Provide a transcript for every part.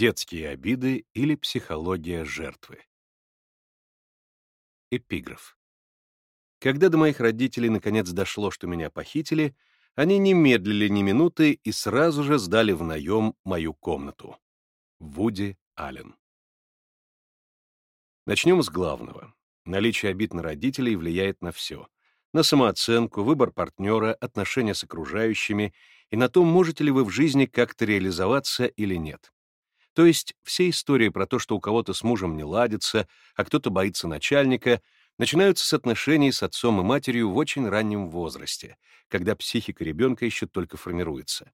Детские обиды или психология жертвы. Эпиграф. Когда до моих родителей наконец дошло, что меня похитили, они не медлили ни минуты и сразу же сдали в наем мою комнату. Вуди Аллен. Начнем с главного. Наличие обид на родителей влияет на все. На самооценку, выбор партнера, отношения с окружающими и на то, можете ли вы в жизни как-то реализоваться или нет. То есть все истории про то, что у кого-то с мужем не ладится, а кто-то боится начальника, начинаются с отношений с отцом и матерью в очень раннем возрасте, когда психика ребенка еще только формируется.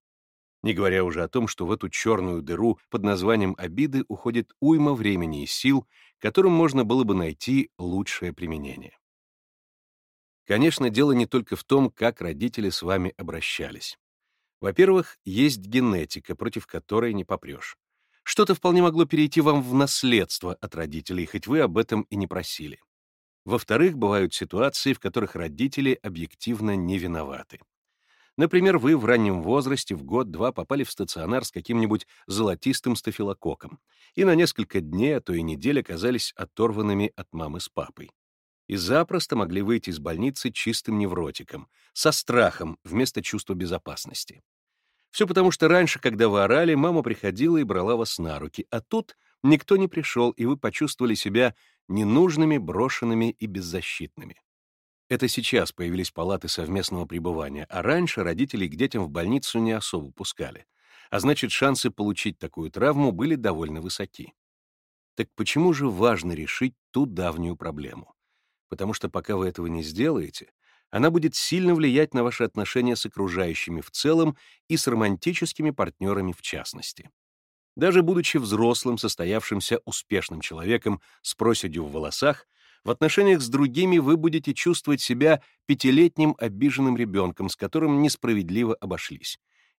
Не говоря уже о том, что в эту черную дыру под названием обиды уходит уйма времени и сил, которым можно было бы найти лучшее применение. Конечно, дело не только в том, как родители с вами обращались. Во-первых, есть генетика, против которой не попрешь. Что-то вполне могло перейти вам в наследство от родителей, хоть вы об этом и не просили. Во-вторых, бывают ситуации, в которых родители объективно не виноваты. Например, вы в раннем возрасте, в год-два, попали в стационар с каким-нибудь золотистым стафилококком и на несколько дней, а то и недель оказались оторванными от мамы с папой. И запросто могли выйти из больницы чистым невротиком, со страхом вместо чувства безопасности. Все потому, что раньше, когда вы орали, мама приходила и брала вас на руки, а тут никто не пришел, и вы почувствовали себя ненужными, брошенными и беззащитными. Это сейчас появились палаты совместного пребывания, а раньше родителей к детям в больницу не особо пускали. А значит, шансы получить такую травму были довольно высоки. Так почему же важно решить ту давнюю проблему? Потому что пока вы этого не сделаете, она будет сильно влиять на ваши отношения с окружающими в целом и с романтическими партнерами в частности. Даже будучи взрослым, состоявшимся успешным человеком с проседью в волосах, в отношениях с другими вы будете чувствовать себя пятилетним обиженным ребенком, с которым несправедливо обошлись,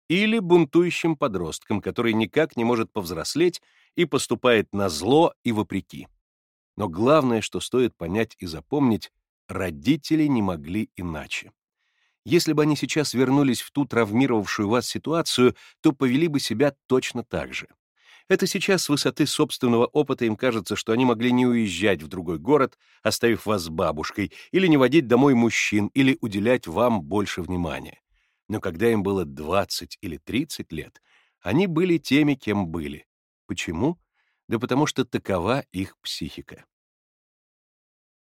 или бунтующим подростком, который никак не может повзрослеть и поступает на зло и вопреки. Но главное, что стоит понять и запомнить, Родители не могли иначе. Если бы они сейчас вернулись в ту травмировавшую вас ситуацию, то повели бы себя точно так же. Это сейчас с высоты собственного опыта им кажется, что они могли не уезжать в другой город, оставив вас с бабушкой, или не водить домой мужчин, или уделять вам больше внимания. Но когда им было 20 или 30 лет, они были теми, кем были. Почему? Да потому что такова их психика.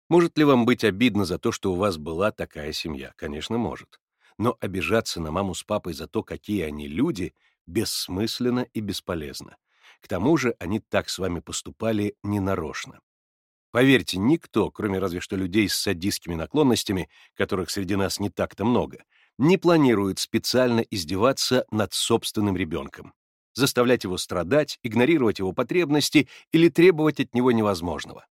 Может ли вам быть обидно за то, что у вас была такая семья? Конечно, может. Но обижаться на маму с папой за то, какие они люди, бессмысленно и бесполезно. К тому же они так с вами поступали ненарочно. Поверьте, никто, кроме разве что людей с садистскими наклонностями, которых среди нас не так-то много, не планирует специально издеваться над собственным ребенком, заставлять его страдать, игнорировать его потребности или требовать от него невозможного.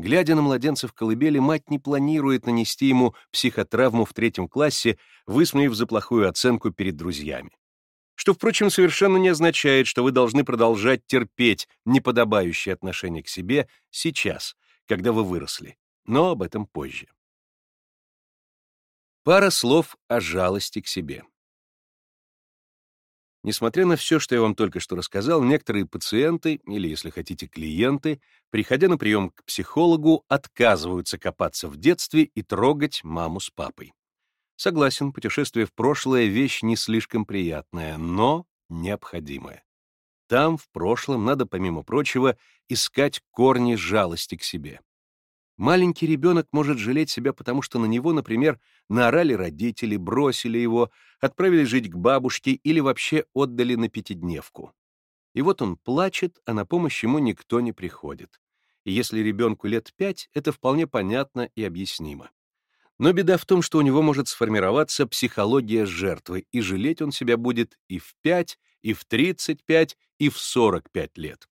Глядя на младенца в колыбели, мать не планирует нанести ему психотравму в третьем классе, высмеяв за плохую оценку перед друзьями. Что, впрочем, совершенно не означает, что вы должны продолжать терпеть неподобающее отношение к себе сейчас, когда вы выросли, но об этом позже. Пара слов о жалости к себе. Несмотря на все, что я вам только что рассказал, некоторые пациенты, или, если хотите, клиенты, приходя на прием к психологу, отказываются копаться в детстве и трогать маму с папой. Согласен, путешествие в прошлое — вещь не слишком приятная, но необходимая. Там, в прошлом, надо, помимо прочего, искать корни жалости к себе. Маленький ребенок может жалеть себя, потому что на него, например, наорали родители, бросили его, отправили жить к бабушке или вообще отдали на пятидневку. И вот он плачет, а на помощь ему никто не приходит. И если ребенку лет пять, это вполне понятно и объяснимо. Но беда в том, что у него может сформироваться психология жертвы, и жалеть он себя будет и в 5, и в 35, и в 45 лет.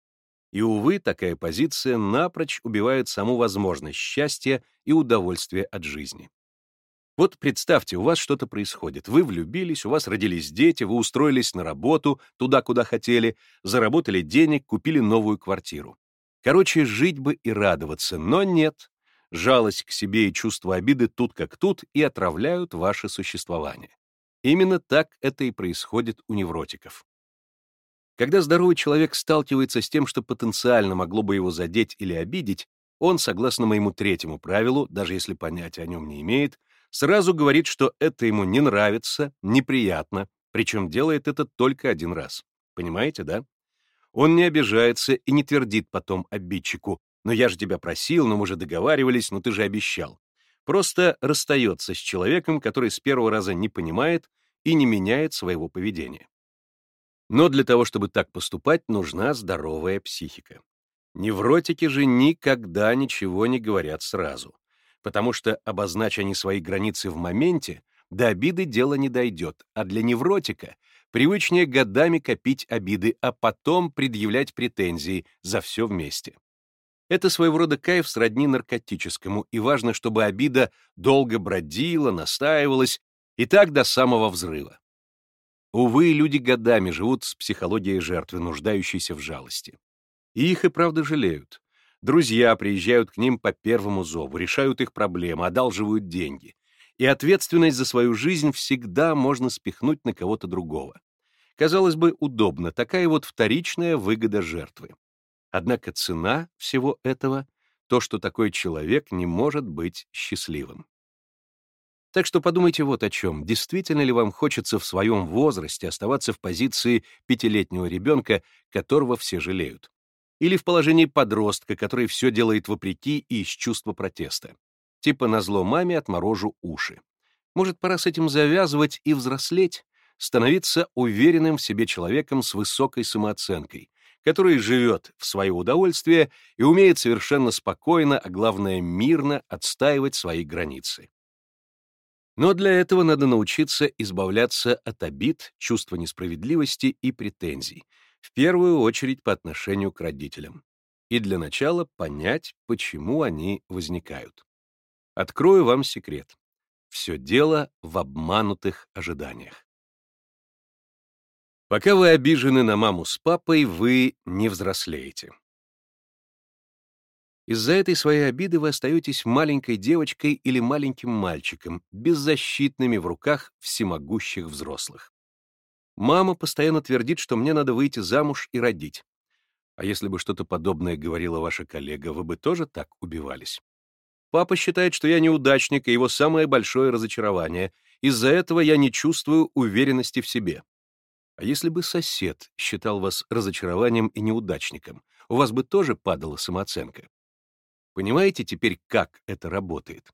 И, увы, такая позиция напрочь убивает саму возможность счастья и удовольствия от жизни. Вот представьте, у вас что-то происходит. Вы влюбились, у вас родились дети, вы устроились на работу, туда, куда хотели, заработали денег, купили новую квартиру. Короче, жить бы и радоваться, но нет. Жалость к себе и чувство обиды тут как тут и отравляют ваше существование. Именно так это и происходит у невротиков. Когда здоровый человек сталкивается с тем, что потенциально могло бы его задеть или обидеть, он, согласно моему третьему правилу, даже если понятия о нем не имеет, сразу говорит, что это ему не нравится, неприятно, причем делает это только один раз. Понимаете, да? Он не обижается и не твердит потом обидчику «Ну я же тебя просил, ну мы же договаривались, ну ты же обещал». Просто расстается с человеком, который с первого раза не понимает и не меняет своего поведения. Но для того, чтобы так поступать, нужна здоровая психика. Невротики же никогда ничего не говорят сразу, потому что, обозначь они свои границы в моменте, до обиды дело не дойдет, а для невротика привычнее годами копить обиды, а потом предъявлять претензии за все вместе. Это своего рода кайф сродни наркотическому, и важно, чтобы обида долго бродила, настаивалась, и так до самого взрыва. Увы, люди годами живут с психологией жертвы, нуждающейся в жалости. И их и правда жалеют. Друзья приезжают к ним по первому зову, решают их проблемы, одалживают деньги. И ответственность за свою жизнь всегда можно спихнуть на кого-то другого. Казалось бы, удобно, такая вот вторичная выгода жертвы. Однако цена всего этого — то, что такой человек не может быть счастливым. Так что подумайте вот о чем. Действительно ли вам хочется в своем возрасте оставаться в позиции пятилетнего ребенка, которого все жалеют? Или в положении подростка, который все делает вопреки и из чувства протеста? Типа назло маме отморожу уши. Может, пора с этим завязывать и взрослеть? Становиться уверенным в себе человеком с высокой самооценкой, который живет в свое удовольствие и умеет совершенно спокойно, а главное мирно отстаивать свои границы. Но для этого надо научиться избавляться от обид, чувства несправедливости и претензий, в первую очередь по отношению к родителям. И для начала понять, почему они возникают. Открою вам секрет. Все дело в обманутых ожиданиях. Пока вы обижены на маму с папой, вы не взрослеете. Из-за этой своей обиды вы остаетесь маленькой девочкой или маленьким мальчиком, беззащитными в руках всемогущих взрослых. Мама постоянно твердит, что мне надо выйти замуж и родить. А если бы что-то подобное говорила ваша коллега, вы бы тоже так убивались? Папа считает, что я неудачник и его самое большое разочарование. Из-за этого я не чувствую уверенности в себе. А если бы сосед считал вас разочарованием и неудачником, у вас бы тоже падала самооценка. Понимаете теперь, как это работает?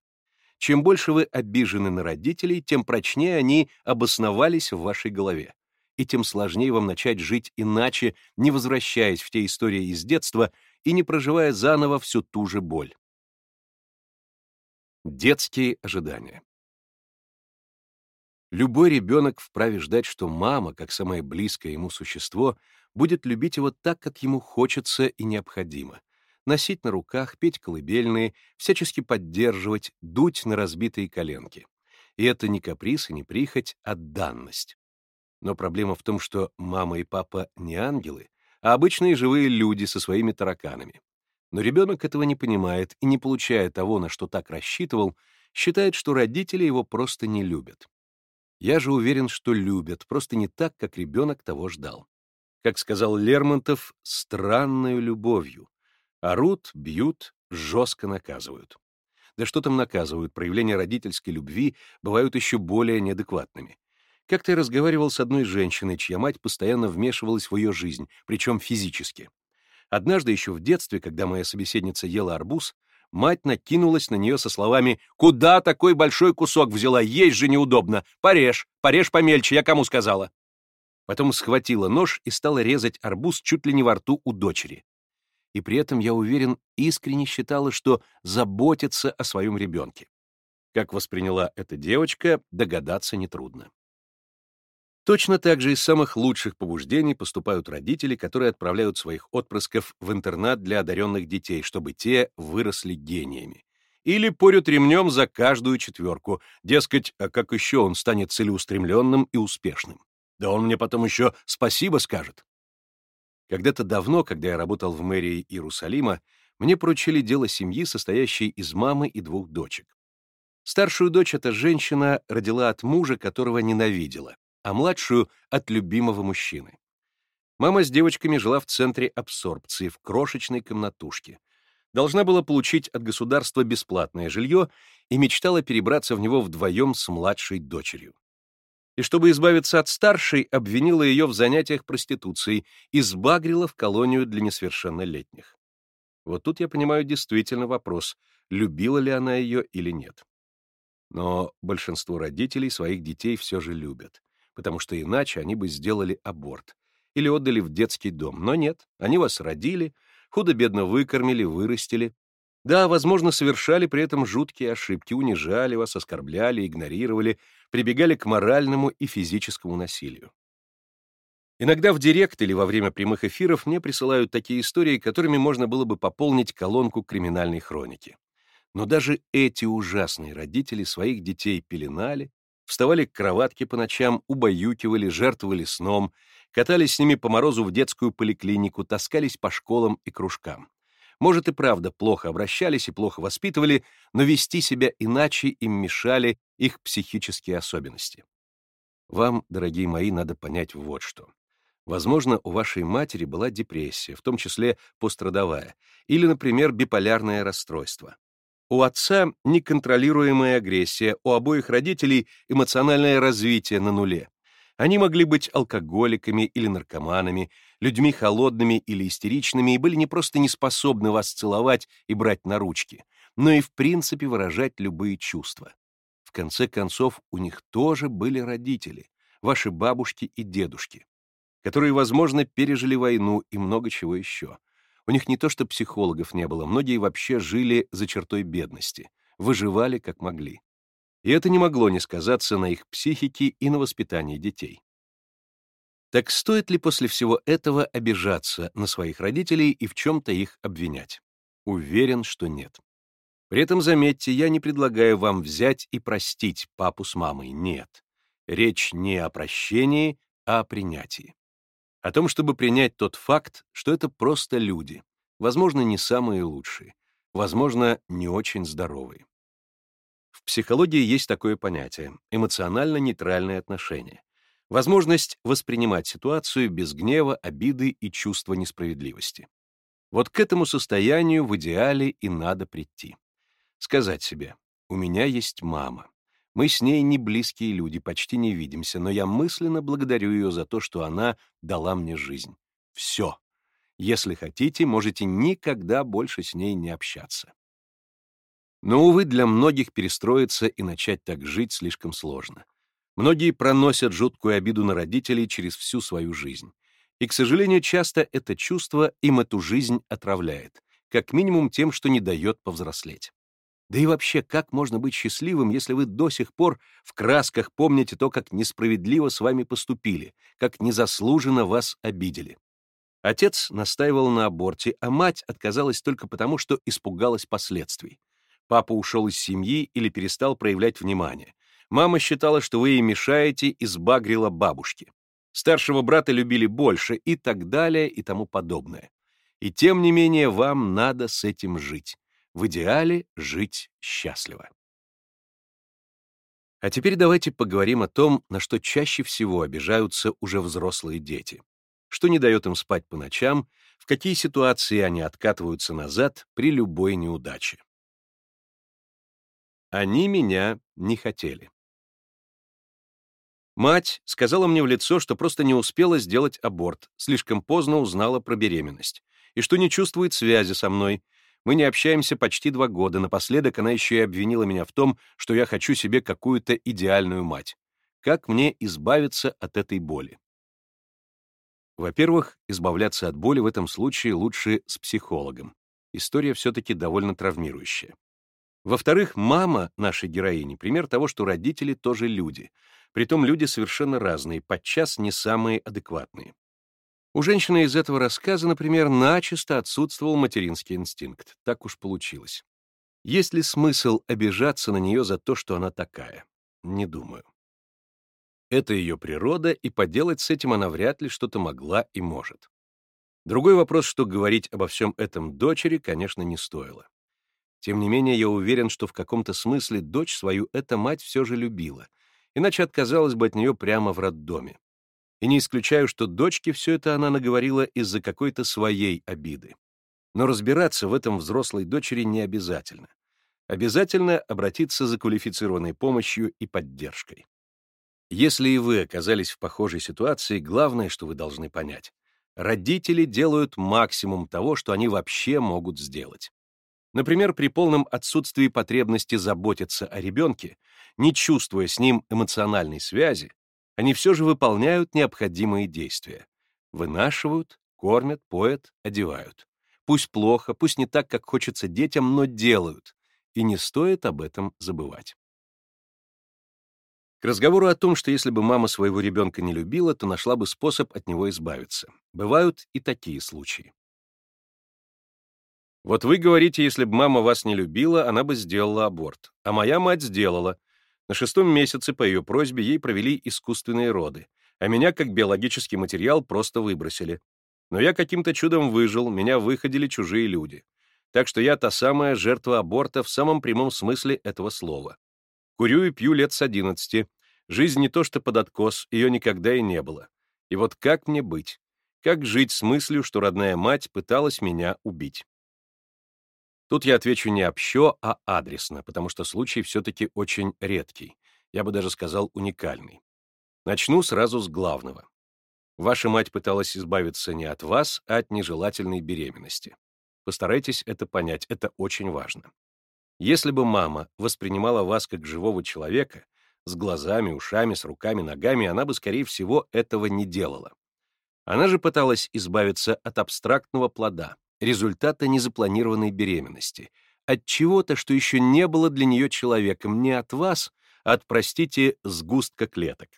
Чем больше вы обижены на родителей, тем прочнее они обосновались в вашей голове. И тем сложнее вам начать жить иначе, не возвращаясь в те истории из детства и не проживая заново всю ту же боль. Детские ожидания. Любой ребенок вправе ждать, что мама, как самое близкое ему существо, будет любить его так, как ему хочется и необходимо. Носить на руках, петь колыбельные, всячески поддерживать, дуть на разбитые коленки. И это не каприз и не прихоть, а данность. Но проблема в том, что мама и папа не ангелы, а обычные живые люди со своими тараканами. Но ребенок этого не понимает и, не получая того, на что так рассчитывал, считает, что родители его просто не любят. Я же уверен, что любят, просто не так, как ребенок того ждал. Как сказал Лермонтов, странную любовью. Орут, бьют, жестко наказывают. Да что там наказывают, проявления родительской любви бывают еще более неадекватными. Как-то я разговаривал с одной женщиной, чья мать постоянно вмешивалась в ее жизнь, причем физически. Однажды еще в детстве, когда моя собеседница ела арбуз, Мать накинулась на нее со словами «Куда такой большой кусок взяла? Есть же неудобно! Порежь! Порежь помельче, я кому сказала!» Потом схватила нож и стала резать арбуз чуть ли не во рту у дочери. И при этом, я уверен, искренне считала, что заботится о своем ребенке. Как восприняла эта девочка, догадаться нетрудно. Точно так же из самых лучших побуждений поступают родители, которые отправляют своих отпрысков в интернат для одаренных детей, чтобы те выросли гениями. Или порют ремнем за каждую четверку, дескать, а как еще он станет целеустремленным и успешным? Да он мне потом еще спасибо скажет. Когда-то давно, когда я работал в мэрии Иерусалима, мне поручили дело семьи, состоящей из мамы и двух дочек. Старшую дочь эта женщина родила от мужа, которого ненавидела а младшую — от любимого мужчины. Мама с девочками жила в центре абсорбции, в крошечной комнатушке. Должна была получить от государства бесплатное жилье и мечтала перебраться в него вдвоем с младшей дочерью. И чтобы избавиться от старшей, обвинила ее в занятиях проституцией и сбагрила в колонию для несовершеннолетних. Вот тут я понимаю действительно вопрос, любила ли она ее или нет. Но большинство родителей своих детей все же любят, потому что иначе они бы сделали аборт или отдали в детский дом. Но нет, они вас родили, худо-бедно выкормили, вырастили. Да, возможно, совершали при этом жуткие ошибки, унижали вас, оскорбляли, игнорировали, прибегали к моральному и физическому насилию. Иногда в директ или во время прямых эфиров мне присылают такие истории, которыми можно было бы пополнить колонку криминальной хроники. Но даже эти ужасные родители своих детей пеленали, вставали к кроватке по ночам, убаюкивали, жертвовали сном, катались с ними по морозу в детскую поликлинику, таскались по школам и кружкам. Может и правда плохо обращались и плохо воспитывали, но вести себя иначе им мешали их психические особенности. Вам, дорогие мои, надо понять вот что. Возможно, у вашей матери была депрессия, в том числе пострадовая, или, например, биполярное расстройство. У отца неконтролируемая агрессия, у обоих родителей эмоциональное развитие на нуле. Они могли быть алкоголиками или наркоманами, людьми холодными или истеричными и были не просто не способны вас целовать и брать на ручки, но и в принципе выражать любые чувства. В конце концов, у них тоже были родители, ваши бабушки и дедушки, которые, возможно, пережили войну и много чего еще. У них не то что психологов не было, многие вообще жили за чертой бедности, выживали как могли. И это не могло не сказаться на их психике и на воспитании детей. Так стоит ли после всего этого обижаться на своих родителей и в чем-то их обвинять? Уверен, что нет. При этом, заметьте, я не предлагаю вам взять и простить папу с мамой. Нет. Речь не о прощении, а о принятии о том, чтобы принять тот факт, что это просто люди, возможно, не самые лучшие, возможно, не очень здоровые. В психологии есть такое понятие — эмоционально-нейтральное отношение, возможность воспринимать ситуацию без гнева, обиды и чувства несправедливости. Вот к этому состоянию в идеале и надо прийти. Сказать себе, у меня есть мама, мы с ней не близкие люди, почти не видимся, но я мысленно благодарю ее за то, что она дала мне жизнь. Все. Если хотите, можете никогда больше с ней не общаться. Но, увы, для многих перестроиться и начать так жить слишком сложно. Многие проносят жуткую обиду на родителей через всю свою жизнь. И, к сожалению, часто это чувство им эту жизнь отравляет, как минимум тем, что не дает повзрослеть. Да и вообще, как можно быть счастливым, если вы до сих пор в красках помните то, как несправедливо с вами поступили, как незаслуженно вас обидели? Отец настаивал на аборте, а мать отказалась только потому, что испугалась последствий. Папа ушел из семьи или перестал проявлять внимание. Мама считала, что вы ей мешаете, и сбагрила бабушки. Старшего брата любили больше и так далее и тому подобное. И тем не менее вам надо с этим жить в идеале жить счастливо. А теперь давайте поговорим о том, на что чаще всего обижаются уже взрослые дети, что не дает им спать по ночам, в какие ситуации они откатываются назад при любой неудаче. Они меня не хотели. Мать сказала мне в лицо, что просто не успела сделать аборт, слишком поздно узнала про беременность, и что не чувствует связи со мной, мы не общаемся почти два года. Напоследок она еще и обвинила меня в том, что я хочу себе какую-то идеальную мать. Как мне избавиться от этой боли? Во-первых, избавляться от боли в этом случае лучше с психологом. История все-таки довольно травмирующая. Во-вторых, мама нашей героини — пример того, что родители тоже люди. Притом люди совершенно разные, подчас не самые адекватные. У женщины из этого рассказа, например, начисто отсутствовал материнский инстинкт. Так уж получилось. Есть ли смысл обижаться на нее за то, что она такая? Не думаю. Это ее природа, и поделать с этим она вряд ли что-то могла и может. Другой вопрос, что говорить обо всем этом дочери, конечно, не стоило. Тем не менее, я уверен, что в каком-то смысле дочь свою эта мать все же любила, иначе отказалась бы от нее прямо в роддоме. И не исключаю, что дочке все это она наговорила из-за какой-то своей обиды. Но разбираться в этом взрослой дочери не обязательно. Обязательно обратиться за квалифицированной помощью и поддержкой. Если и вы оказались в похожей ситуации, главное, что вы должны понять. Родители делают максимум того, что они вообще могут сделать. Например, при полном отсутствии потребности заботиться о ребенке, не чувствуя с ним эмоциональной связи, они все же выполняют необходимые действия. Вынашивают, кормят, поят, одевают. Пусть плохо, пусть не так, как хочется детям, но делают. И не стоит об этом забывать. К разговору о том, что если бы мама своего ребенка не любила, то нашла бы способ от него избавиться. Бывают и такие случаи. Вот вы говорите, если бы мама вас не любила, она бы сделала аборт. А моя мать сделала. На шестом месяце по ее просьбе ей провели искусственные роды, а меня как биологический материал просто выбросили. Но я каким-то чудом выжил, меня выходили чужие люди. Так что я та самая жертва аборта в самом прямом смысле этого слова. Курю и пью лет с одиннадцати. Жизнь не то что под откос, ее никогда и не было. И вот как мне быть? Как жить с мыслью, что родная мать пыталась меня убить? Тут я отвечу не общо, а адресно, потому что случай все-таки очень редкий, я бы даже сказал уникальный. Начну сразу с главного. Ваша мать пыталась избавиться не от вас, а от нежелательной беременности. Постарайтесь это понять, это очень важно. Если бы мама воспринимала вас как живого человека, с глазами, ушами, с руками, ногами, она бы, скорее всего, этого не делала. Она же пыталась избавиться от абстрактного плода, результата незапланированной беременности, от чего-то, что еще не было для нее человеком, не от вас, а от, простите, сгустка клеток.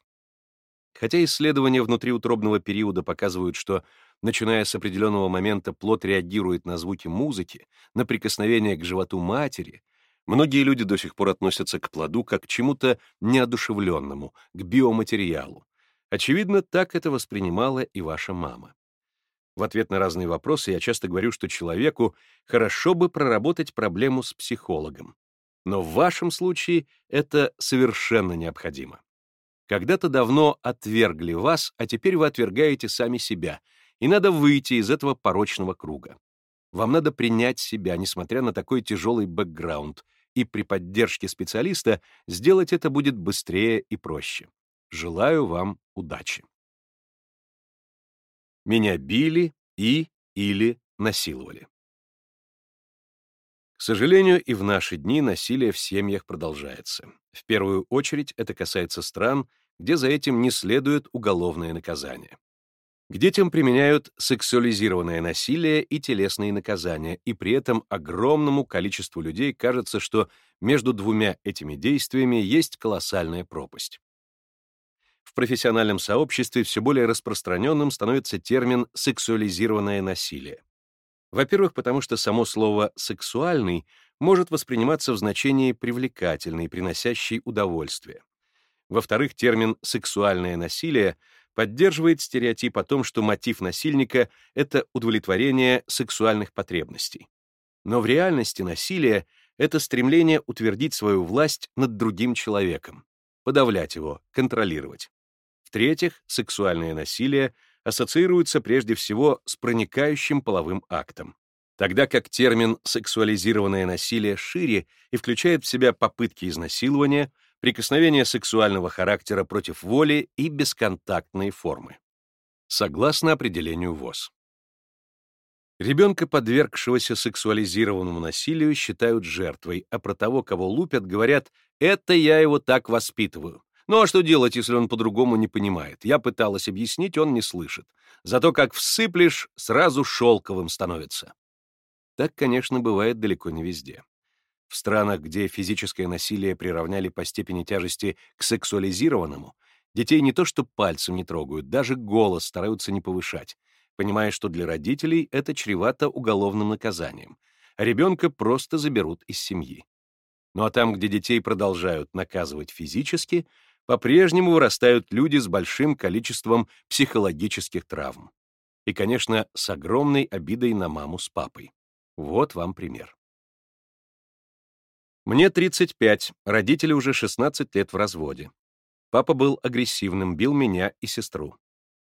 Хотя исследования внутриутробного периода показывают, что, начиная с определенного момента, плод реагирует на звуки музыки, на прикосновение к животу матери, многие люди до сих пор относятся к плоду как к чему-то неодушевленному, к биоматериалу. Очевидно, так это воспринимала и ваша мама. В ответ на разные вопросы я часто говорю, что человеку хорошо бы проработать проблему с психологом. Но в вашем случае это совершенно необходимо. Когда-то давно отвергли вас, а теперь вы отвергаете сами себя, и надо выйти из этого порочного круга. Вам надо принять себя, несмотря на такой тяжелый бэкграунд, и при поддержке специалиста сделать это будет быстрее и проще. Желаю вам удачи. Меня били и или насиловали. К сожалению, и в наши дни насилие в семьях продолжается. В первую очередь это касается стран, где за этим не следует уголовное наказание. К детям применяют сексуализированное насилие и телесные наказания, и при этом огромному количеству людей кажется, что между двумя этими действиями есть колоссальная пропасть в профессиональном сообществе все более распространенным становится термин «сексуализированное насилие». Во-первых, потому что само слово «сексуальный» может восприниматься в значении привлекательный, приносящий удовольствие. Во-вторых, термин «сексуальное насилие» поддерживает стереотип о том, что мотив насильника — это удовлетворение сексуальных потребностей. Но в реальности насилие — это стремление утвердить свою власть над другим человеком, подавлять его, контролировать. В-третьих, сексуальное насилие ассоциируется прежде всего с проникающим половым актом, тогда как термин «сексуализированное насилие» шире и включает в себя попытки изнасилования, прикосновения сексуального характера против воли и бесконтактные формы. Согласно определению ВОЗ. Ребенка, подвергшегося сексуализированному насилию, считают жертвой, а про того, кого лупят, говорят «это я его так воспитываю». Ну а что делать, если он по-другому не понимает? Я пыталась объяснить, он не слышит. Зато как всыплешь, сразу шелковым становится. Так, конечно, бывает далеко не везде. В странах, где физическое насилие приравняли по степени тяжести к сексуализированному, детей не то что пальцем не трогают, даже голос стараются не повышать, понимая, что для родителей это чревато уголовным наказанием, а ребенка просто заберут из семьи. Ну а там, где детей продолжают наказывать физически, по-прежнему вырастают люди с большим количеством психологических травм. И, конечно, с огромной обидой на маму с папой. Вот вам пример. Мне 35, родители уже 16 лет в разводе. Папа был агрессивным, бил меня и сестру.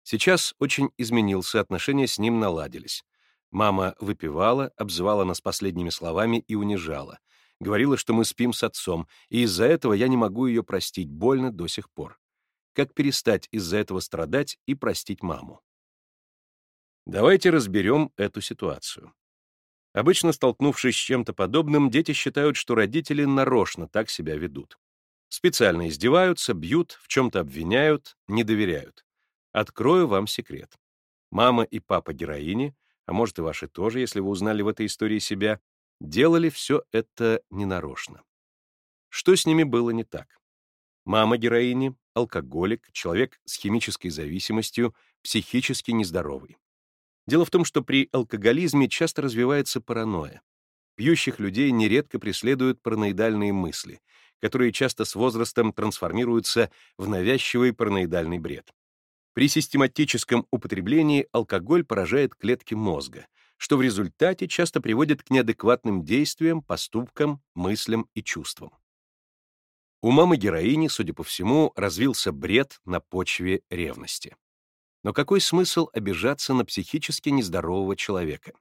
Сейчас очень изменился, отношения с ним наладились. Мама выпивала, обзывала нас последними словами и унижала. Говорила, что мы спим с отцом, и из-за этого я не могу ее простить, больно до сих пор. Как перестать из-за этого страдать и простить маму? Давайте разберем эту ситуацию. Обычно, столкнувшись с чем-то подобным, дети считают, что родители нарочно так себя ведут. Специально издеваются, бьют, в чем-то обвиняют, не доверяют. Открою вам секрет. Мама и папа героини — а может и ваши тоже, если вы узнали в этой истории себя, делали все это ненарочно. Что с ними было не так? Мама героини — алкоголик, человек с химической зависимостью, психически нездоровый. Дело в том, что при алкоголизме часто развивается паранойя. Пьющих людей нередко преследуют параноидальные мысли, которые часто с возрастом трансформируются в навязчивый параноидальный бред. При систематическом употреблении алкоголь поражает клетки мозга, что в результате часто приводит к неадекватным действиям, поступкам, мыслям и чувствам. У мамы-героини, судя по всему, развился бред на почве ревности. Но какой смысл обижаться на психически нездорового человека?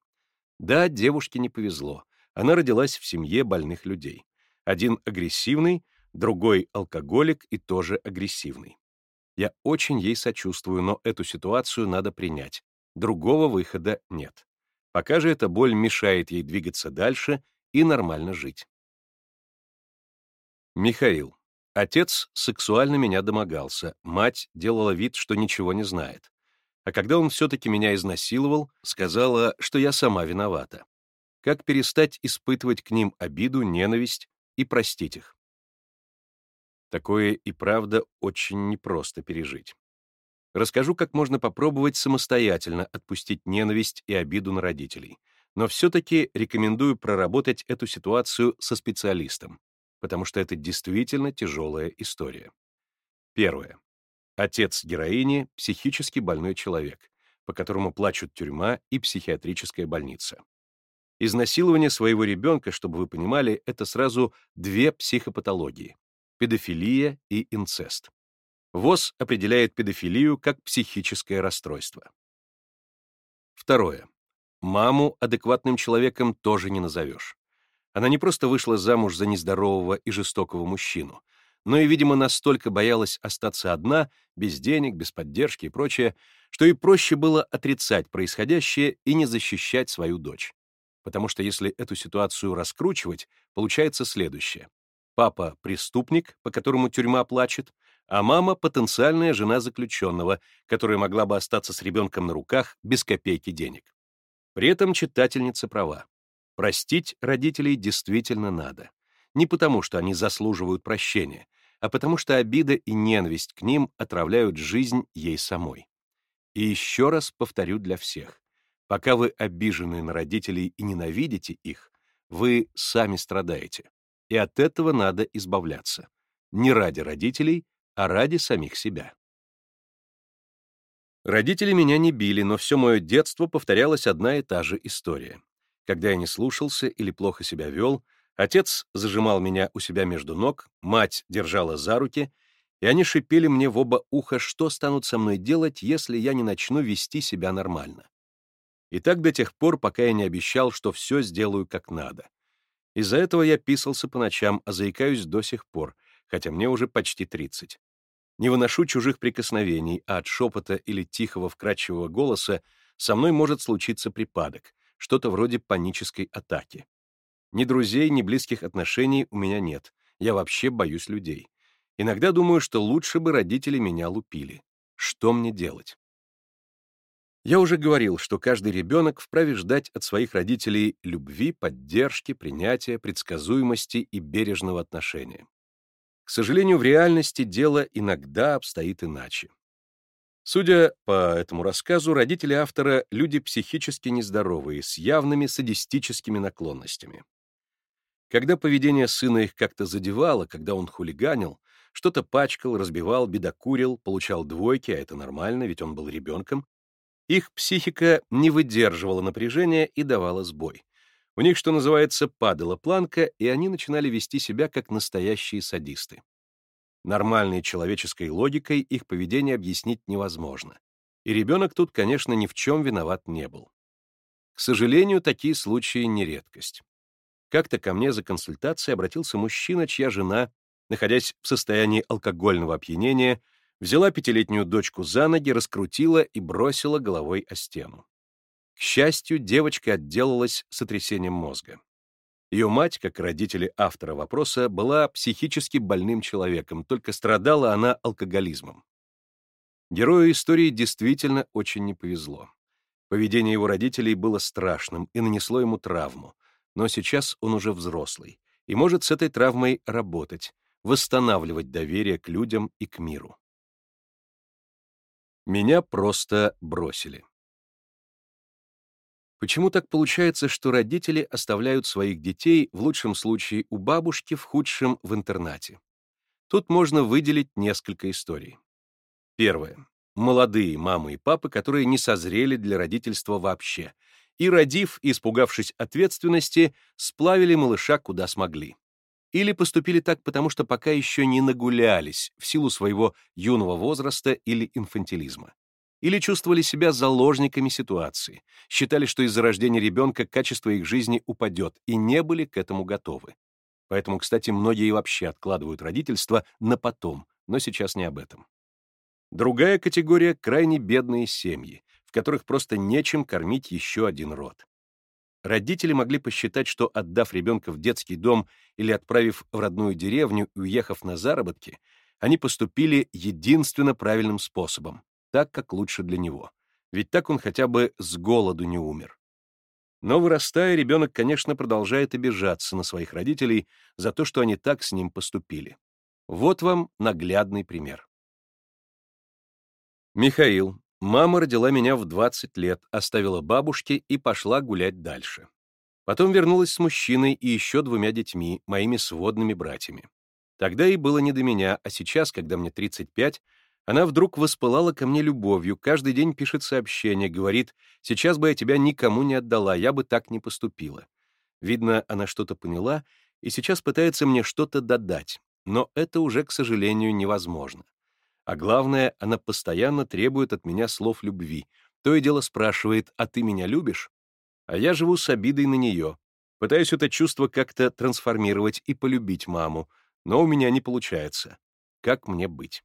Да, девушке не повезло. Она родилась в семье больных людей. Один агрессивный, другой алкоголик и тоже агрессивный. Я очень ей сочувствую, но эту ситуацию надо принять. Другого выхода нет. Пока же эта боль мешает ей двигаться дальше и нормально жить. Михаил. Отец сексуально меня домогался, мать делала вид, что ничего не знает. А когда он все-таки меня изнасиловал, сказала, что я сама виновата. Как перестать испытывать к ним обиду, ненависть и простить их? Такое и правда очень непросто пережить. Расскажу, как можно попробовать самостоятельно отпустить ненависть и обиду на родителей. Но все-таки рекомендую проработать эту ситуацию со специалистом, потому что это действительно тяжелая история. Первое. Отец героини — психически больной человек, по которому плачут тюрьма и психиатрическая больница. Изнасилование своего ребенка, чтобы вы понимали, это сразу две психопатологии педофилия и инцест. ВОЗ определяет педофилию как психическое расстройство. Второе. Маму адекватным человеком тоже не назовешь. Она не просто вышла замуж за нездорового и жестокого мужчину, но и, видимо, настолько боялась остаться одна, без денег, без поддержки и прочее, что ей проще было отрицать происходящее и не защищать свою дочь. Потому что если эту ситуацию раскручивать, получается следующее. Папа — преступник, по которому тюрьма плачет, а мама — потенциальная жена заключенного, которая могла бы остаться с ребенком на руках без копейки денег. При этом читательница права. Простить родителей действительно надо. Не потому, что они заслуживают прощения, а потому что обида и ненависть к ним отравляют жизнь ей самой. И еще раз повторю для всех. Пока вы обижены на родителей и ненавидите их, вы сами страдаете и от этого надо избавляться. Не ради родителей, а ради самих себя. Родители меня не били, но все мое детство повторялась одна и та же история. Когда я не слушался или плохо себя вел, отец зажимал меня у себя между ног, мать держала за руки, и они шипели мне в оба уха, что станут со мной делать, если я не начну вести себя нормально. И так до тех пор, пока я не обещал, что все сделаю как надо. Из-за этого я писался по ночам, а заикаюсь до сих пор, хотя мне уже почти 30. Не выношу чужих прикосновений, а от шепота или тихого вкрадчивого голоса со мной может случиться припадок, что-то вроде панической атаки. Ни друзей, ни близких отношений у меня нет. Я вообще боюсь людей. Иногда думаю, что лучше бы родители меня лупили. Что мне делать? Я уже говорил, что каждый ребенок вправе ждать от своих родителей любви, поддержки, принятия, предсказуемости и бережного отношения. К сожалению, в реальности дело иногда обстоит иначе. Судя по этому рассказу, родители автора — люди психически нездоровые, с явными садистическими наклонностями. Когда поведение сына их как-то задевало, когда он хулиганил, что-то пачкал, разбивал, бедокурил, получал двойки, а это нормально, ведь он был ребенком, их психика не выдерживала напряжения и давала сбой. У них, что называется, падала планка, и они начинали вести себя как настоящие садисты. Нормальной человеческой логикой их поведение объяснить невозможно. И ребенок тут, конечно, ни в чем виноват не был. К сожалению, такие случаи не редкость. Как-то ко мне за консультацией обратился мужчина, чья жена, находясь в состоянии алкогольного опьянения, взяла пятилетнюю дочку за ноги, раскрутила и бросила головой о стену. К счастью, девочка отделалась сотрясением мозга. Ее мать, как родители автора вопроса, была психически больным человеком, только страдала она алкоголизмом. Герою истории действительно очень не повезло. Поведение его родителей было страшным и нанесло ему травму, но сейчас он уже взрослый и может с этой травмой работать, восстанавливать доверие к людям и к миру. Меня просто бросили. Почему так получается, что родители оставляют своих детей в лучшем случае у бабушки, в худшем — в интернате? Тут можно выделить несколько историй. Первое. Молодые мамы и папы, которые не созрели для родительства вообще, и, родив испугавшись ответственности, сплавили малыша куда смогли. Или поступили так, потому что пока еще не нагулялись в силу своего юного возраста или инфантилизма. Или чувствовали себя заложниками ситуации, считали, что из-за рождения ребенка качество их жизни упадет, и не были к этому готовы. Поэтому, кстати, многие вообще откладывают родительство на потом, но сейчас не об этом. Другая категория — крайне бедные семьи, в которых просто нечем кормить еще один род. Родители могли посчитать, что, отдав ребенка в детский дом или отправив в родную деревню и уехав на заработки, они поступили единственно правильным способом, так, как лучше для него. Ведь так он хотя бы с голоду не умер. Но вырастая, ребенок, конечно, продолжает обижаться на своих родителей за то, что они так с ним поступили. Вот вам наглядный пример. Михаил. Мама родила меня в 20 лет, оставила бабушке и пошла гулять дальше. Потом вернулась с мужчиной и еще двумя детьми, моими сводными братьями. Тогда ей было не до меня, а сейчас, когда мне 35, она вдруг воспылала ко мне любовью, каждый день пишет сообщение, говорит, «Сейчас бы я тебя никому не отдала, я бы так не поступила». Видно, она что-то поняла и сейчас пытается мне что-то додать, но это уже, к сожалению, невозможно. А главное, она постоянно требует от меня слов любви. То и дело спрашивает, а ты меня любишь? А я живу с обидой на нее. Пытаюсь это чувство как-то трансформировать и полюбить маму, но у меня не получается. Как мне быть?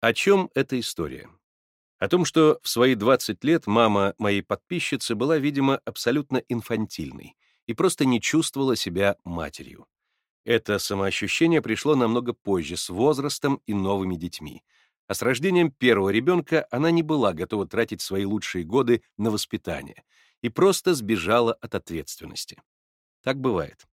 О чем эта история? О том, что в свои 20 лет мама моей подписчицы была, видимо, абсолютно инфантильной и просто не чувствовала себя матерью. Это самоощущение пришло намного позже, с возрастом и новыми детьми. А с рождением первого ребенка она не была готова тратить свои лучшие годы на воспитание и просто сбежала от ответственности. Так бывает.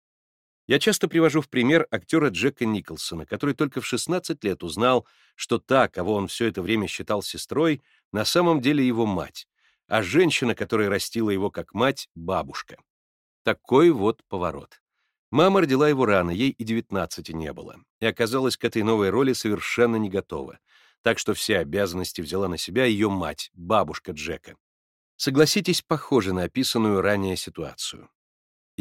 Я часто привожу в пример актера Джека Николсона, который только в 16 лет узнал, что та, кого он все это время считал сестрой, на самом деле его мать, а женщина, которая растила его как мать, — бабушка. Такой вот поворот. Мама родила его рано, ей и 19 не было, и оказалась к этой новой роли совершенно не готова, так что все обязанности взяла на себя ее мать, бабушка Джека. Согласитесь, похоже на описанную ранее ситуацию.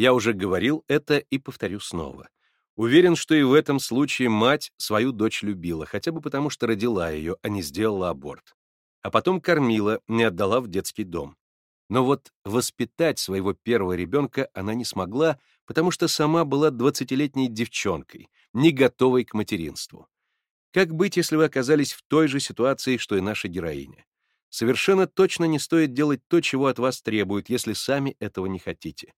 Я уже говорил это и повторю снова. Уверен, что и в этом случае мать свою дочь любила, хотя бы потому, что родила ее, а не сделала аборт. А потом кормила, не отдала в детский дом. Но вот воспитать своего первого ребенка она не смогла, потому что сама была двадцатилетней девчонкой, не готовой к материнству. Как быть, если вы оказались в той же ситуации, что и наша героиня? Совершенно точно не стоит делать то, чего от вас требуют, если сами этого не хотите.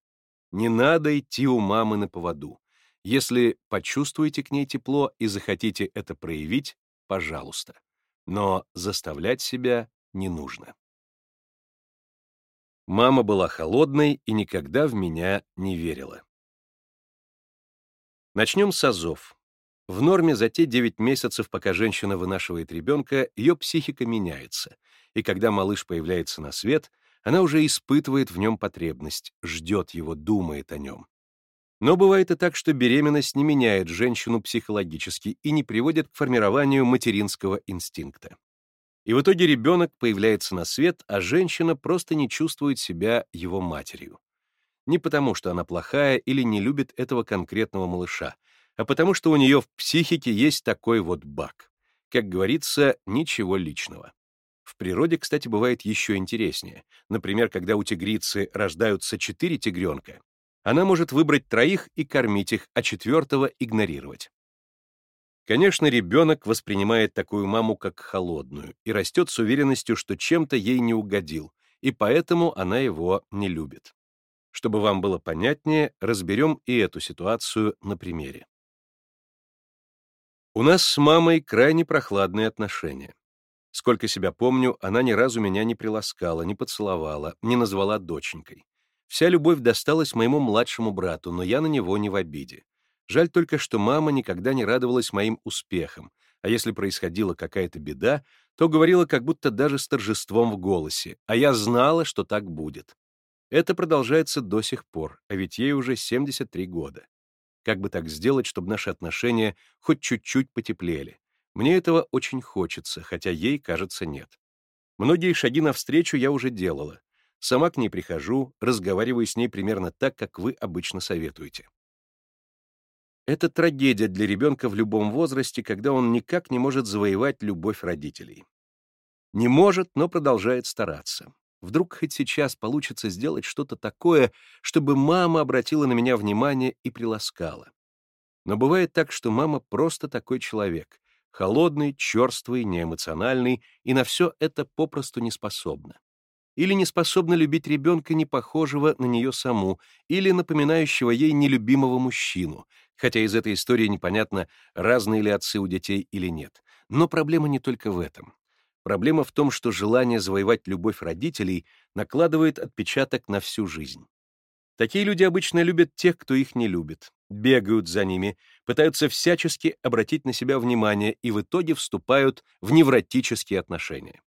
Не надо идти у мамы на поводу. Если почувствуете к ней тепло и захотите это проявить, пожалуйста. Но заставлять себя не нужно. Мама была холодной и никогда в меня не верила. Начнем с азов. В норме за те 9 месяцев, пока женщина вынашивает ребенка, ее психика меняется, и когда малыш появляется на свет, она уже испытывает в нем потребность, ждет его, думает о нем. Но бывает и так, что беременность не меняет женщину психологически и не приводит к формированию материнского инстинкта. И в итоге ребенок появляется на свет, а женщина просто не чувствует себя его матерью не потому, что она плохая или не любит этого конкретного малыша, а потому что у нее в психике есть такой вот баг. Как говорится, ничего личного. В природе, кстати, бывает еще интереснее. Например, когда у тигрицы рождаются четыре тигренка, она может выбрать троих и кормить их, а четвертого игнорировать. Конечно, ребенок воспринимает такую маму как холодную и растет с уверенностью, что чем-то ей не угодил, и поэтому она его не любит. Чтобы вам было понятнее, разберем и эту ситуацию на примере. У нас с мамой крайне прохладные отношения. Сколько себя помню, она ни разу меня не приласкала, не поцеловала, не назвала доченькой. Вся любовь досталась моему младшему брату, но я на него не в обиде. Жаль только, что мама никогда не радовалась моим успехам, а если происходила какая-то беда, то говорила как будто даже с торжеством в голосе, а я знала, что так будет. Это продолжается до сих пор, а ведь ей уже 73 года. Как бы так сделать, чтобы наши отношения хоть чуть-чуть потеплели? Мне этого очень хочется, хотя ей, кажется, нет. Многие шаги навстречу я уже делала. Сама к ней прихожу, разговариваю с ней примерно так, как вы обычно советуете. Это трагедия для ребенка в любом возрасте, когда он никак не может завоевать любовь родителей. Не может, но продолжает стараться. Вдруг хоть сейчас получится сделать что-то такое, чтобы мама обратила на меня внимание и приласкала. Но бывает так, что мама просто такой человек, холодный, черствый, неэмоциональный, и на все это попросту не способна или не способна любить ребенка, не похожего на нее саму, или напоминающего ей нелюбимого мужчину, хотя из этой истории непонятно, разные ли отцы у детей или нет. Но проблема не только в этом. Проблема в том, что желание завоевать любовь родителей накладывает отпечаток на всю жизнь. Такие люди обычно любят тех, кто их не любит, бегают за ними, пытаются всячески обратить на себя внимание и в итоге вступают в невротические отношения.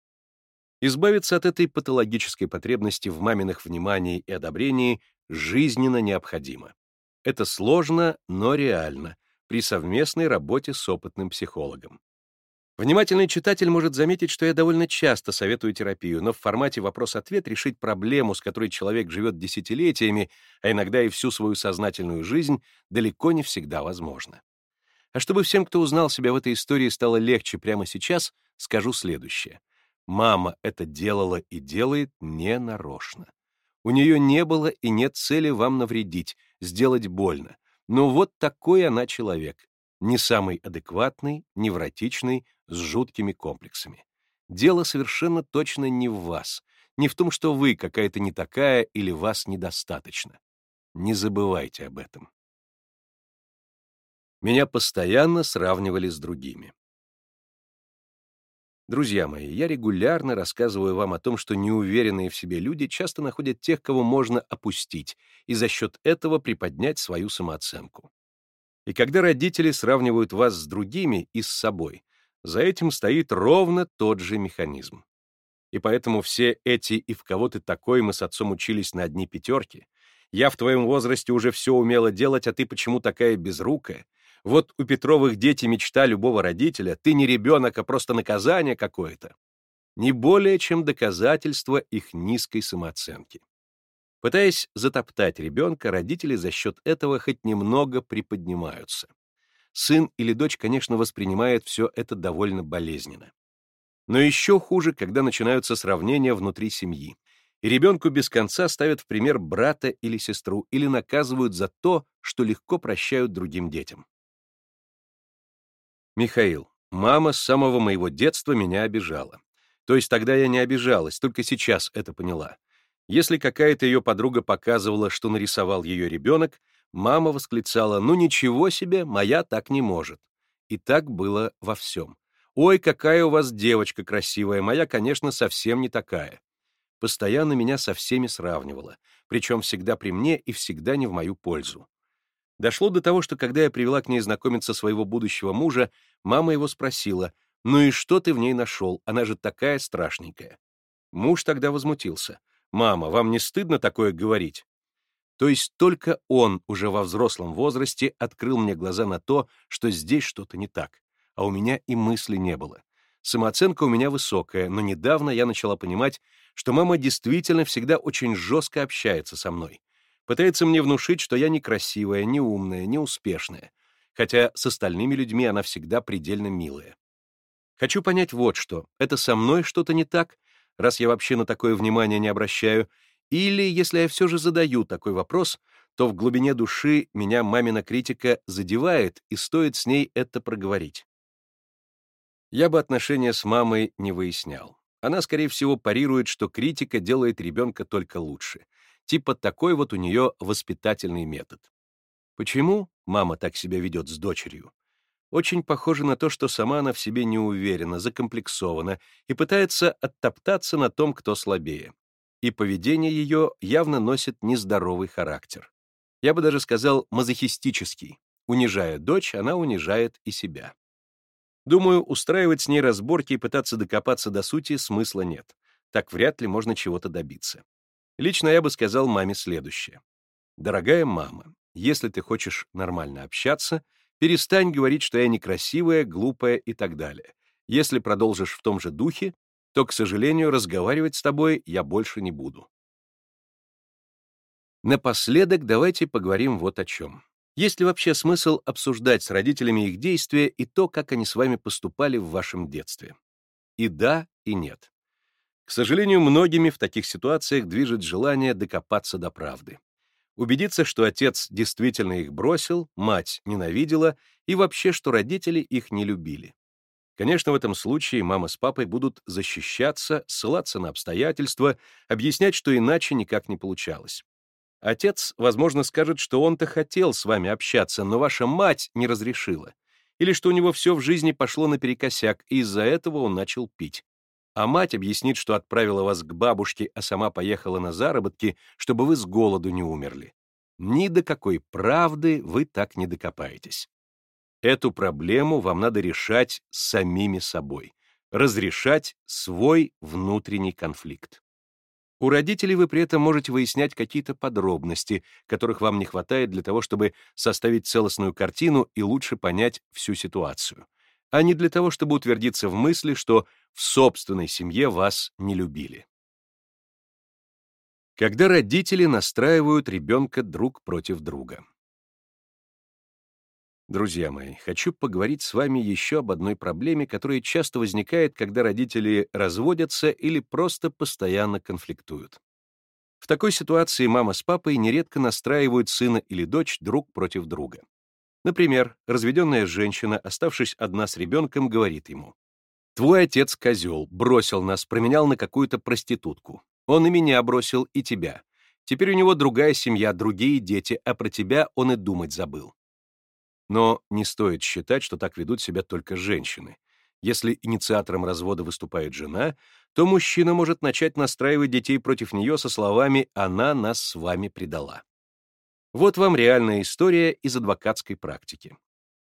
Избавиться от этой патологической потребности в маминых внимании и одобрении жизненно необходимо. Это сложно, но реально, при совместной работе с опытным психологом. Внимательный читатель может заметить, что я довольно часто советую терапию, но в формате вопрос-ответ решить проблему, с которой человек живет десятилетиями, а иногда и всю свою сознательную жизнь, далеко не всегда возможно. А чтобы всем, кто узнал себя в этой истории, стало легче прямо сейчас, скажу следующее. Мама это делала и делает ненарочно. У нее не было и нет цели вам навредить, сделать больно. Но вот такой она человек. Не самый адекватный, невротичный, с жуткими комплексами. Дело совершенно точно не в вас, не в том, что вы какая-то не такая или вас недостаточно. Не забывайте об этом. Меня постоянно сравнивали с другими. Друзья мои, я регулярно рассказываю вам о том, что неуверенные в себе люди часто находят тех, кого можно опустить, и за счет этого приподнять свою самооценку. И когда родители сравнивают вас с другими и с собой, за этим стоит ровно тот же механизм. И поэтому все эти «и в кого ты такой» мы с отцом учились на одни пятерки, я в твоем возрасте уже все умела делать, а ты почему такая безрукая, вот у Петровых дети мечта любого родителя, ты не ребенок, а просто наказание какое-то. Не более чем доказательство их низкой самооценки. Пытаясь затоптать ребенка, родители за счет этого хоть немного приподнимаются. Сын или дочь, конечно, воспринимает все это довольно болезненно. Но еще хуже, когда начинаются сравнения внутри семьи, и ребенку без конца ставят в пример брата или сестру или наказывают за то, что легко прощают другим детям. Михаил, мама с самого моего детства меня обижала. То есть тогда я не обижалась, только сейчас это поняла. Если какая-то ее подруга показывала, что нарисовал ее ребенок, мама восклицала «Ну ничего себе, моя так не может». И так было во всем. «Ой, какая у вас девочка красивая, моя, конечно, совсем не такая». Постоянно меня со всеми сравнивала, причем всегда при мне и всегда не в мою пользу. Дошло до того, что когда я привела к ней знакомиться своего будущего мужа, мама его спросила, «Ну и что ты в ней нашел? Она же такая страшненькая». Муж тогда возмутился. «Мама, вам не стыдно такое говорить?» То есть только он уже во взрослом возрасте открыл мне глаза на то, что здесь что-то не так, а у меня и мысли не было. Самооценка у меня высокая, но недавно я начала понимать, что мама действительно всегда очень жестко общается со мной пытается мне внушить, что я некрасивая, неумная, неуспешная, хотя с остальными людьми она всегда предельно милая. Хочу понять вот что. Это со мной что-то не так, раз я вообще на такое внимание не обращаю, или, если я все же задаю такой вопрос, то в глубине души меня мамина критика задевает, и стоит с ней это проговорить. Я бы отношения с мамой не выяснял. Она, скорее всего, парирует, что критика делает ребенка только лучше. Типа такой вот у нее воспитательный метод. Почему мама так себя ведет с дочерью? Очень похоже на то, что сама она в себе не уверена, закомплексована и пытается оттоптаться на том, кто слабее. И поведение ее явно носит нездоровый характер. Я бы даже сказал мазохистический. Унижая дочь, она унижает и себя. Думаю, устраивать с ней разборки и пытаться докопаться до сути смысла нет. Так вряд ли можно чего-то добиться. Лично я бы сказал маме следующее. «Дорогая мама, если ты хочешь нормально общаться, перестань говорить, что я некрасивая, глупая и так далее. Если продолжишь в том же духе, то, к сожалению, разговаривать с тобой я больше не буду». Напоследок давайте поговорим вот о чем. Есть ли вообще смысл обсуждать с родителями их действия и то, как они с вами поступали в вашем детстве? И да, и нет. К сожалению, многими в таких ситуациях движет желание докопаться до правды. Убедиться, что отец действительно их бросил, мать ненавидела и вообще, что родители их не любили. Конечно, в этом случае мама с папой будут защищаться, ссылаться на обстоятельства, объяснять, что иначе никак не получалось. Отец, возможно, скажет, что он-то хотел с вами общаться, но ваша мать не разрешила. Или что у него все в жизни пошло наперекосяк, и из-за этого он начал пить. А мать объяснит, что отправила вас к бабушке, а сама поехала на заработки, чтобы вы с голоду не умерли. Ни до какой правды вы так не докопаетесь. Эту проблему вам надо решать самими собой, разрешать свой внутренний конфликт. У родителей вы при этом можете выяснять какие-то подробности, которых вам не хватает для того, чтобы составить целостную картину и лучше понять всю ситуацию, а не для того, чтобы утвердиться в мысли, что в собственной семье вас не любили. Когда родители настраивают ребенка друг против друга. Друзья мои, хочу поговорить с вами еще об одной проблеме, которая часто возникает, когда родители разводятся или просто постоянно конфликтуют. В такой ситуации мама с папой нередко настраивают сына или дочь друг против друга. Например, разведенная женщина, оставшись одна с ребенком, говорит ему, «Твой отец козел, бросил нас, променял на какую-то проститутку. Он и меня бросил, и тебя. Теперь у него другая семья, другие дети, а про тебя он и думать забыл. Но не стоит считать, что так ведут себя только женщины. Если инициатором развода выступает жена, то мужчина может начать настраивать детей против нее со словами «она нас с вами предала». Вот вам реальная история из адвокатской практики.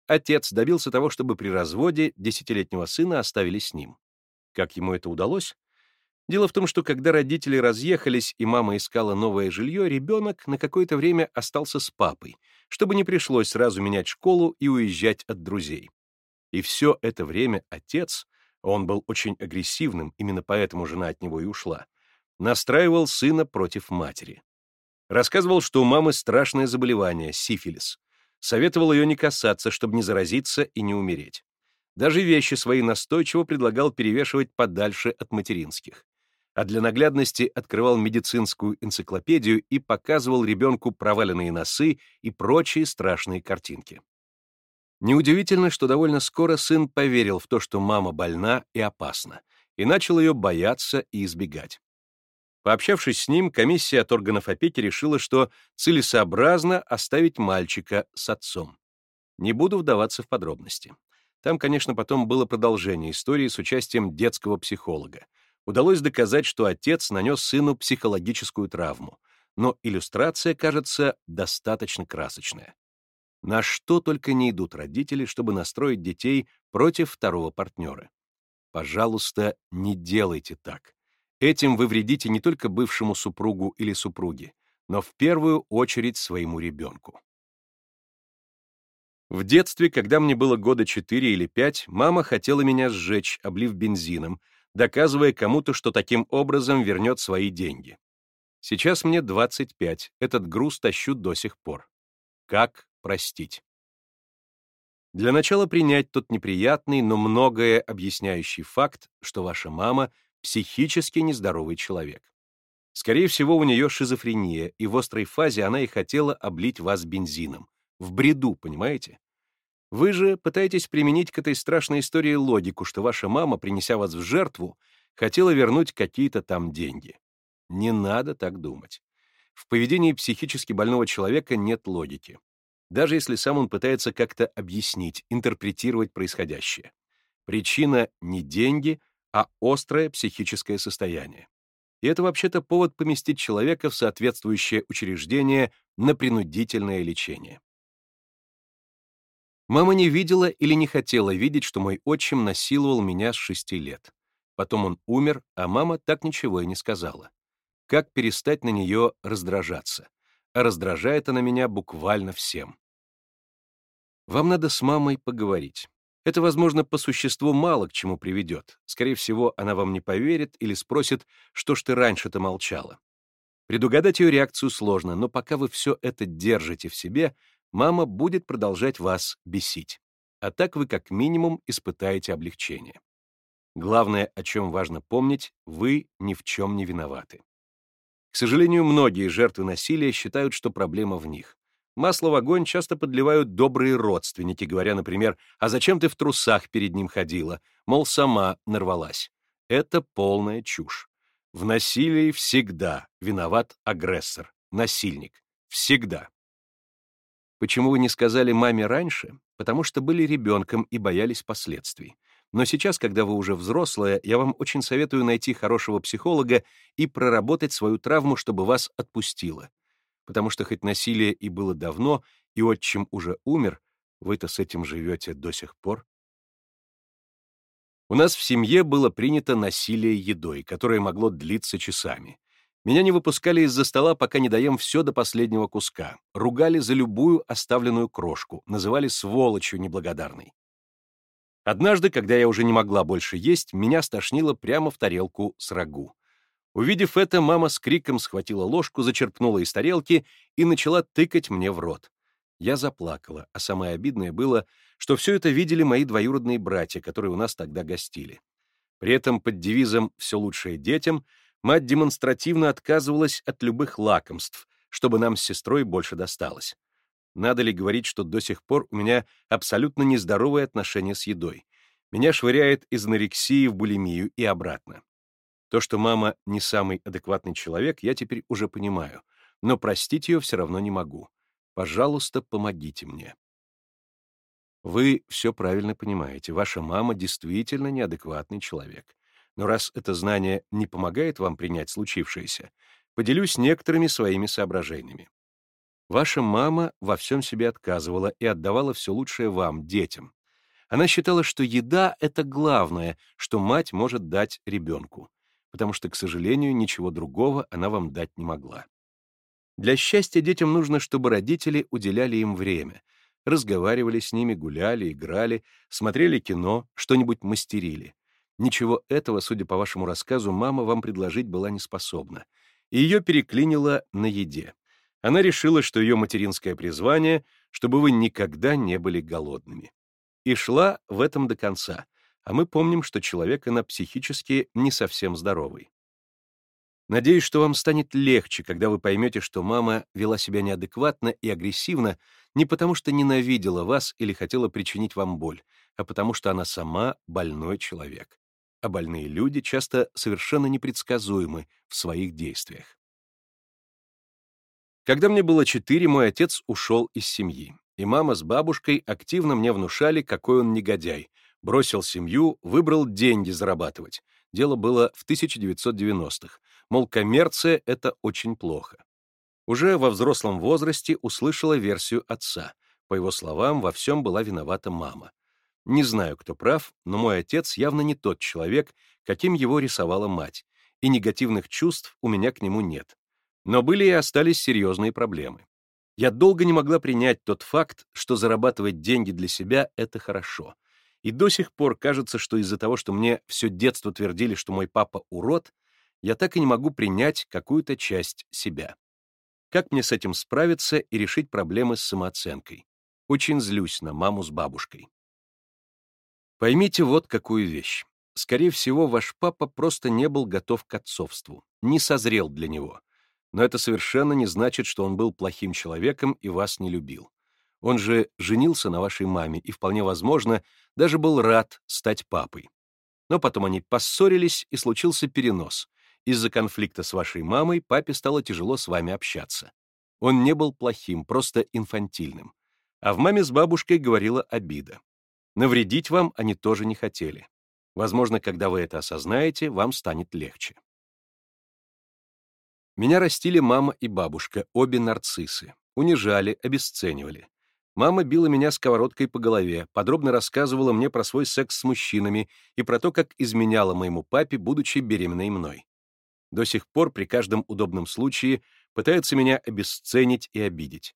Отец добился того, чтобы при разводе десятилетнего сына оставили с ним. Как ему это удалось? Дело в том, что когда родители разъехались и мама искала новое жилье, ребенок на какое-то время остался с папой, чтобы не пришлось сразу менять школу и уезжать от друзей. И все это время отец, он был очень агрессивным, именно поэтому жена от него и ушла, настраивал сына против матери. Рассказывал, что у мамы страшное заболевание — сифилис. Советовал ее не касаться, чтобы не заразиться и не умереть. Даже вещи свои настойчиво предлагал перевешивать подальше от материнских а для наглядности открывал медицинскую энциклопедию и показывал ребенку проваленные носы и прочие страшные картинки. Неудивительно, что довольно скоро сын поверил в то, что мама больна и опасна, и начал ее бояться и избегать. Пообщавшись с ним, комиссия от органов опеки решила, что целесообразно оставить мальчика с отцом. Не буду вдаваться в подробности. Там, конечно, потом было продолжение истории с участием детского психолога, удалось доказать, что отец нанес сыну психологическую травму, но иллюстрация, кажется, достаточно красочная. На что только не идут родители, чтобы настроить детей против второго партнера. Пожалуйста, не делайте так. Этим вы вредите не только бывшему супругу или супруге, но в первую очередь своему ребенку. В детстве, когда мне было года 4 или 5, мама хотела меня сжечь, облив бензином, доказывая кому-то, что таким образом вернет свои деньги. Сейчас мне 25, этот груз тащу до сих пор. Как простить? Для начала принять тот неприятный, но многое объясняющий факт, что ваша мама психически нездоровый человек. Скорее всего, у нее шизофрения, и в острой фазе она и хотела облить вас бензином. В бреду, понимаете? Вы же пытаетесь применить к этой страшной истории логику, что ваша мама, принеся вас в жертву, хотела вернуть какие-то там деньги. Не надо так думать. В поведении психически больного человека нет логики. Даже если сам он пытается как-то объяснить, интерпретировать происходящее. Причина не деньги, а острое психическое состояние. И это вообще-то повод поместить человека в соответствующее учреждение на принудительное лечение. Мама не видела или не хотела видеть, что мой отчим насиловал меня с шести лет. Потом он умер, а мама так ничего и не сказала. Как перестать на нее раздражаться? А раздражает она меня буквально всем. Вам надо с мамой поговорить. Это, возможно, по существу мало к чему приведет. Скорее всего, она вам не поверит или спросит, что ж ты раньше-то молчала. Предугадать ее реакцию сложно, но пока вы все это держите в себе, мама будет продолжать вас бесить. А так вы как минимум испытаете облегчение. Главное, о чем важно помнить, вы ни в чем не виноваты. К сожалению, многие жертвы насилия считают, что проблема в них. Масло в огонь часто подливают добрые родственники, говоря, например, «А зачем ты в трусах перед ним ходила?» Мол, сама нарвалась. Это полная чушь. В насилии всегда виноват агрессор, насильник. Всегда. Почему вы не сказали маме раньше? Потому что были ребенком и боялись последствий. Но сейчас, когда вы уже взрослая, я вам очень советую найти хорошего психолога и проработать свою травму, чтобы вас отпустило. Потому что хоть насилие и было давно, и отчим уже умер, вы-то с этим живете до сих пор. У нас в семье было принято насилие едой, которое могло длиться часами. Меня не выпускали из-за стола, пока не даем все до последнего куска. Ругали за любую оставленную крошку, называли сволочью неблагодарной. Однажды, когда я уже не могла больше есть, меня стошнило прямо в тарелку с рагу. Увидев это, мама с криком схватила ложку, зачерпнула из тарелки и начала тыкать мне в рот. Я заплакала, а самое обидное было, что все это видели мои двоюродные братья, которые у нас тогда гостили. При этом под девизом «все лучшее детям» мать демонстративно отказывалась от любых лакомств, чтобы нам с сестрой больше досталось. Надо ли говорить, что до сих пор у меня абсолютно нездоровые отношения с едой. Меня швыряет из анорексии в булимию и обратно. То, что мама не самый адекватный человек, я теперь уже понимаю, но простить ее все равно не могу. Пожалуйста, помогите мне. Вы все правильно понимаете. Ваша мама действительно неадекватный человек. Но раз это знание не помогает вам принять случившееся, поделюсь некоторыми своими соображениями. Ваша мама во всем себе отказывала и отдавала все лучшее вам, детям. Она считала, что еда — это главное, что мать может дать ребенку, потому что, к сожалению, ничего другого она вам дать не могла. Для счастья детям нужно, чтобы родители уделяли им время, разговаривали с ними, гуляли, играли, смотрели кино, что-нибудь мастерили. Ничего этого, судя по вашему рассказу, мама вам предложить была не способна, ее переклинило на еде. Она решила, что ее материнское призвание, чтобы вы никогда не были голодными. И шла в этом до конца, а мы помним, что человек она психически не совсем здоровый. Надеюсь, что вам станет легче, когда вы поймете, что мама вела себя неадекватно и агрессивно не потому, что ненавидела вас или хотела причинить вам боль, а потому что она сама больной человек а больные люди часто совершенно непредсказуемы в своих действиях. Когда мне было четыре, мой отец ушел из семьи, и мама с бабушкой активно мне внушали, какой он негодяй, бросил семью, выбрал деньги зарабатывать. Дело было в 1990-х. Мол, коммерция — это очень плохо. Уже во взрослом возрасте услышала версию отца. По его словам, во всем была виновата мама. Не знаю, кто прав, но мой отец явно не тот человек, каким его рисовала мать, и негативных чувств у меня к нему нет. Но были и остались серьезные проблемы. Я долго не могла принять тот факт, что зарабатывать деньги для себя — это хорошо. И до сих пор кажется, что из-за того, что мне все детство твердили, что мой папа урод, я так и не могу принять какую-то часть себя. Как мне с этим справиться и решить проблемы с самооценкой? Очень злюсь на маму с бабушкой. Поймите вот какую вещь. Скорее всего, ваш папа просто не был готов к отцовству, не созрел для него. Но это совершенно не значит, что он был плохим человеком и вас не любил. Он же женился на вашей маме и, вполне возможно, даже был рад стать папой. Но потом они поссорились, и случился перенос. Из-за конфликта с вашей мамой папе стало тяжело с вами общаться. Он не был плохим, просто инфантильным. А в маме с бабушкой говорила обида. Навредить вам они тоже не хотели. Возможно, когда вы это осознаете, вам станет легче. Меня растили мама и бабушка, обе нарциссы. Унижали, обесценивали. Мама била меня сковородкой по голове, подробно рассказывала мне про свой секс с мужчинами и про то, как изменяла моему папе, будучи беременной мной. До сих пор при каждом удобном случае пытается меня обесценить и обидеть.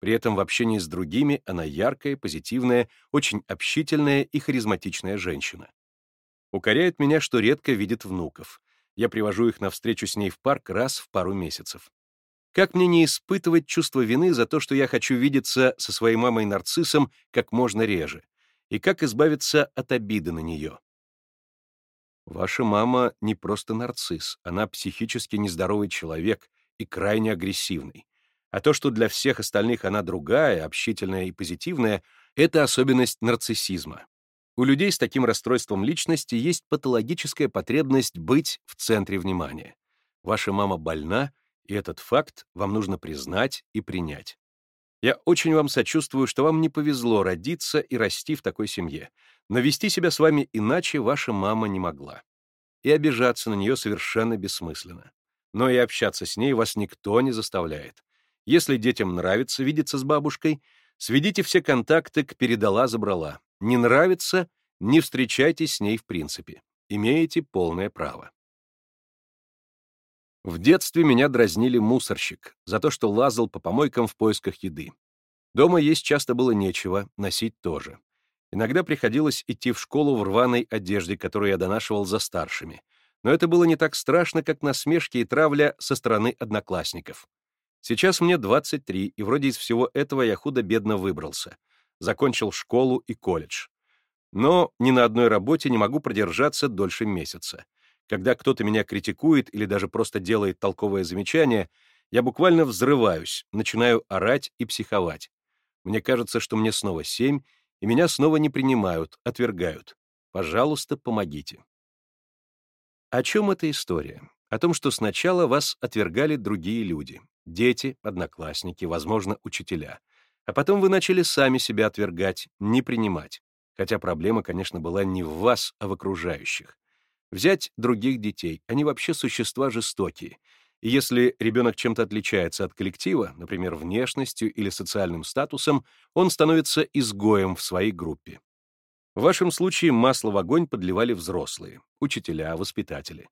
При этом в общении с другими она яркая, позитивная, очень общительная и харизматичная женщина. Укоряет меня, что редко видит внуков. Я привожу их на встречу с ней в парк раз в пару месяцев. Как мне не испытывать чувство вины за то, что я хочу видеться со своей мамой-нарциссом как можно реже? И как избавиться от обиды на нее? Ваша мама не просто нарцисс, она психически нездоровый человек и крайне агрессивный. А то, что для всех остальных она другая, общительная и позитивная, это особенность нарциссизма. У людей с таким расстройством личности есть патологическая потребность быть в центре внимания. Ваша мама больна, и этот факт вам нужно признать и принять. Я очень вам сочувствую, что вам не повезло родиться и расти в такой семье, но вести себя с вами иначе ваша мама не могла. И обижаться на нее совершенно бессмысленно. Но и общаться с ней вас никто не заставляет. Если детям нравится видеться с бабушкой, сведите все контакты к «передала-забрала». Не нравится — не встречайтесь с ней в принципе. Имеете полное право. В детстве меня дразнили мусорщик за то, что лазал по помойкам в поисках еды. Дома есть часто было нечего, носить тоже. Иногда приходилось идти в школу в рваной одежде, которую я донашивал за старшими. Но это было не так страшно, как насмешки и травля со стороны одноклассников. Сейчас мне 23, и вроде из всего этого я худо-бедно выбрался. Закончил школу и колледж. Но ни на одной работе не могу продержаться дольше месяца. Когда кто-то меня критикует или даже просто делает толковое замечание, я буквально взрываюсь, начинаю орать и психовать. Мне кажется, что мне снова семь, и меня снова не принимают, отвергают. Пожалуйста, помогите. О чем эта история? О том, что сначала вас отвергали другие люди, дети, одноклассники, возможно, учителя. А потом вы начали сами себя отвергать, не принимать. Хотя проблема, конечно, была не в вас, а в окружающих. Взять других детей, они вообще существа жестокие. И если ребенок чем-то отличается от коллектива, например, внешностью или социальным статусом, он становится изгоем в своей группе. В вашем случае масло в огонь подливали взрослые, учителя, воспитатели.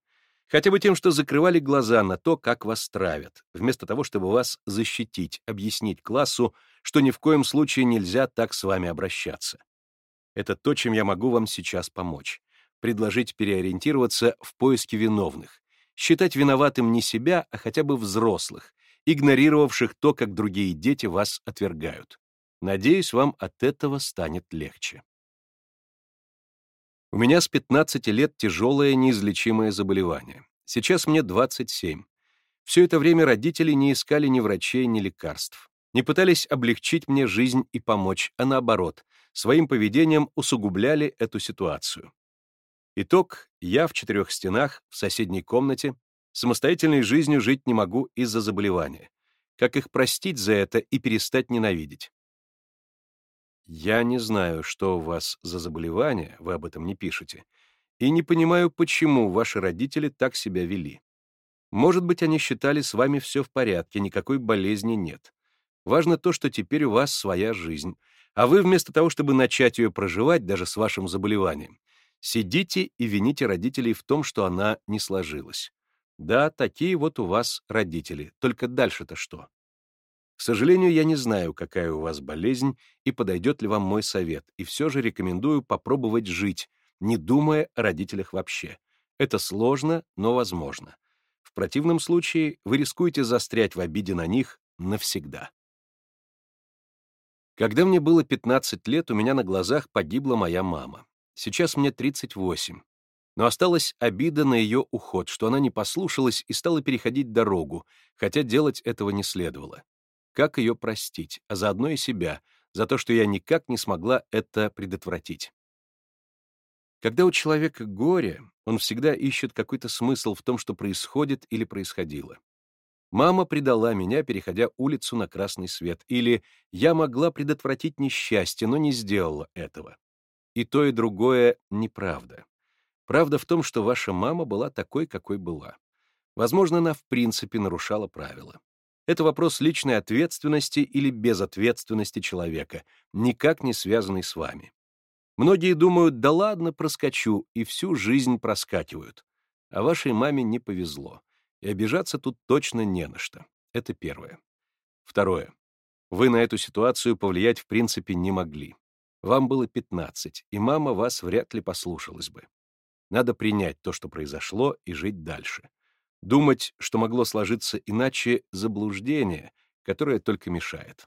Хотя бы тем, что закрывали глаза на то, как вас травят, вместо того, чтобы вас защитить, объяснить классу, что ни в коем случае нельзя так с вами обращаться. Это то, чем я могу вам сейчас помочь предложить переориентироваться в поиске виновных, считать виноватым не себя, а хотя бы взрослых, игнорировавших то, как другие дети вас отвергают. Надеюсь, вам от этого станет легче. У меня с 15 лет тяжелое неизлечимое заболевание. Сейчас мне 27. Все это время родители не искали ни врачей, ни лекарств. Не пытались облегчить мне жизнь и помочь, а наоборот, своим поведением усугубляли эту ситуацию. Итог — я в четырех стенах, в соседней комнате, самостоятельной жизнью жить не могу из-за заболевания. Как их простить за это и перестать ненавидеть? Я не знаю, что у вас за заболевание, вы об этом не пишете, и не понимаю, почему ваши родители так себя вели. Может быть, они считали, с вами все в порядке, никакой болезни нет. Важно то, что теперь у вас своя жизнь, а вы вместо того, чтобы начать ее проживать даже с вашим заболеванием, Сидите и вините родителей в том, что она не сложилась. Да, такие вот у вас родители, только дальше-то что? К сожалению, я не знаю, какая у вас болезнь и подойдет ли вам мой совет, и все же рекомендую попробовать жить, не думая о родителях вообще. Это сложно, но возможно. В противном случае вы рискуете застрять в обиде на них навсегда. Когда мне было 15 лет, у меня на глазах погибла моя мама. Сейчас мне 38. Но осталась обида на ее уход, что она не послушалась и стала переходить дорогу, хотя делать этого не следовало. Как ее простить, а заодно и себя, за то, что я никак не смогла это предотвратить? Когда у человека горе, он всегда ищет какой-то смысл в том, что происходит или происходило. Мама предала меня, переходя улицу на красный свет, или я могла предотвратить несчастье, но не сделала этого. И то, и другое неправда. Правда в том, что ваша мама была такой, какой была. Возможно, она в принципе нарушала правила. Это вопрос личной ответственности или безответственности человека, никак не связанный с вами. Многие думают, да ладно, проскочу, и всю жизнь проскакивают. А вашей маме не повезло. И обижаться тут точно не на что. Это первое. Второе. Вы на эту ситуацию повлиять в принципе не могли. Вам было 15, и мама вас вряд ли послушалась бы. Надо принять то, что произошло, и жить дальше. Думать, что могло сложиться иначе, заблуждение, которое только мешает.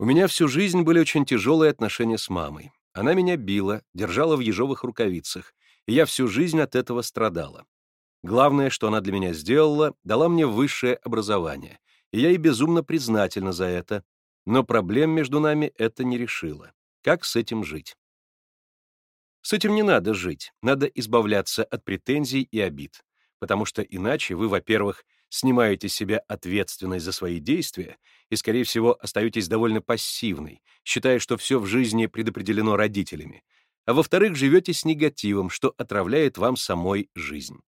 У меня всю жизнь были очень тяжелые отношения с мамой. Она меня била, держала в ежовых рукавицах, и я всю жизнь от этого страдала. Главное, что она для меня сделала, дала мне высшее образование, и я ей безумно признательна за это, но проблем между нами это не решило. Как с этим жить? С этим не надо жить, надо избавляться от претензий и обид, потому что иначе вы, во-первых, снимаете себя ответственность за свои действия и, скорее всего, остаетесь довольно пассивной, считая, что все в жизни предопределено родителями, а во-вторых, живете с негативом, что отравляет вам самой жизнь.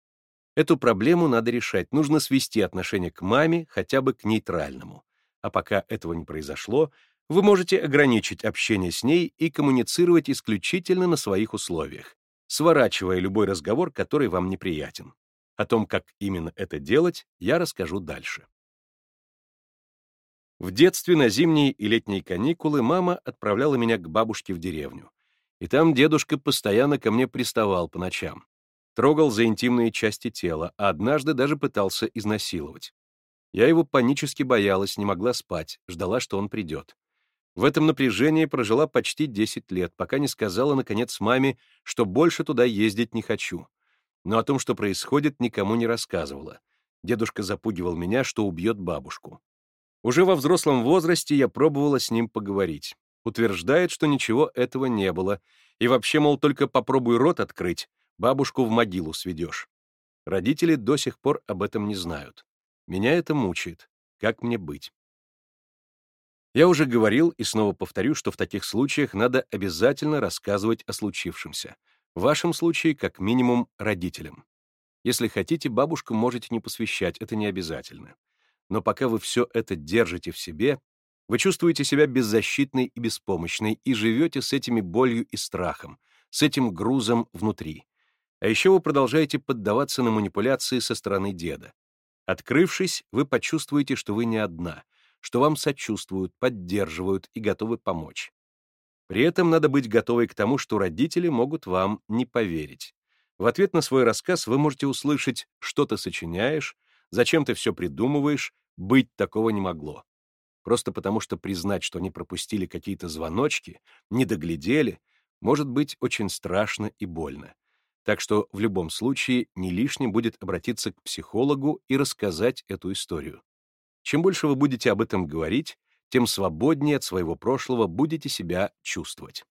Эту проблему надо решать, нужно свести отношение к маме хотя бы к нейтральному. А пока этого не произошло, вы можете ограничить общение с ней и коммуницировать исключительно на своих условиях, сворачивая любой разговор, который вам неприятен. О том, как именно это делать, я расскажу дальше. В детстве на зимние и летние каникулы мама отправляла меня к бабушке в деревню. И там дедушка постоянно ко мне приставал по ночам. Трогал за интимные части тела, а однажды даже пытался изнасиловать. Я его панически боялась, не могла спать, ждала, что он придет. В этом напряжении прожила почти 10 лет, пока не сказала, наконец, маме, что больше туда ездить не хочу но о том, что происходит, никому не рассказывала. Дедушка запугивал меня, что убьет бабушку. Уже во взрослом возрасте я пробовала с ним поговорить. Утверждает, что ничего этого не было, и вообще, мол, только попробуй рот открыть, бабушку в могилу сведешь. Родители до сих пор об этом не знают. Меня это мучает. Как мне быть? Я уже говорил и снова повторю, что в таких случаях надо обязательно рассказывать о случившемся, в вашем случае, как минимум, родителям. Если хотите, бабушку можете не посвящать, это не обязательно. Но пока вы все это держите в себе, вы чувствуете себя беззащитной и беспомощной и живете с этими болью и страхом, с этим грузом внутри. А еще вы продолжаете поддаваться на манипуляции со стороны деда. Открывшись, вы почувствуете, что вы не одна, что вам сочувствуют, поддерживают и готовы помочь. При этом надо быть готовой к тому, что родители могут вам не поверить. В ответ на свой рассказ вы можете услышать, что ты сочиняешь, зачем ты все придумываешь, быть такого не могло. Просто потому, что признать, что они пропустили какие-то звоночки, не доглядели, может быть очень страшно и больно. Так что в любом случае не лишним будет обратиться к психологу и рассказать эту историю. Чем больше вы будете об этом говорить, тем свободнее от своего прошлого будете себя чувствовать.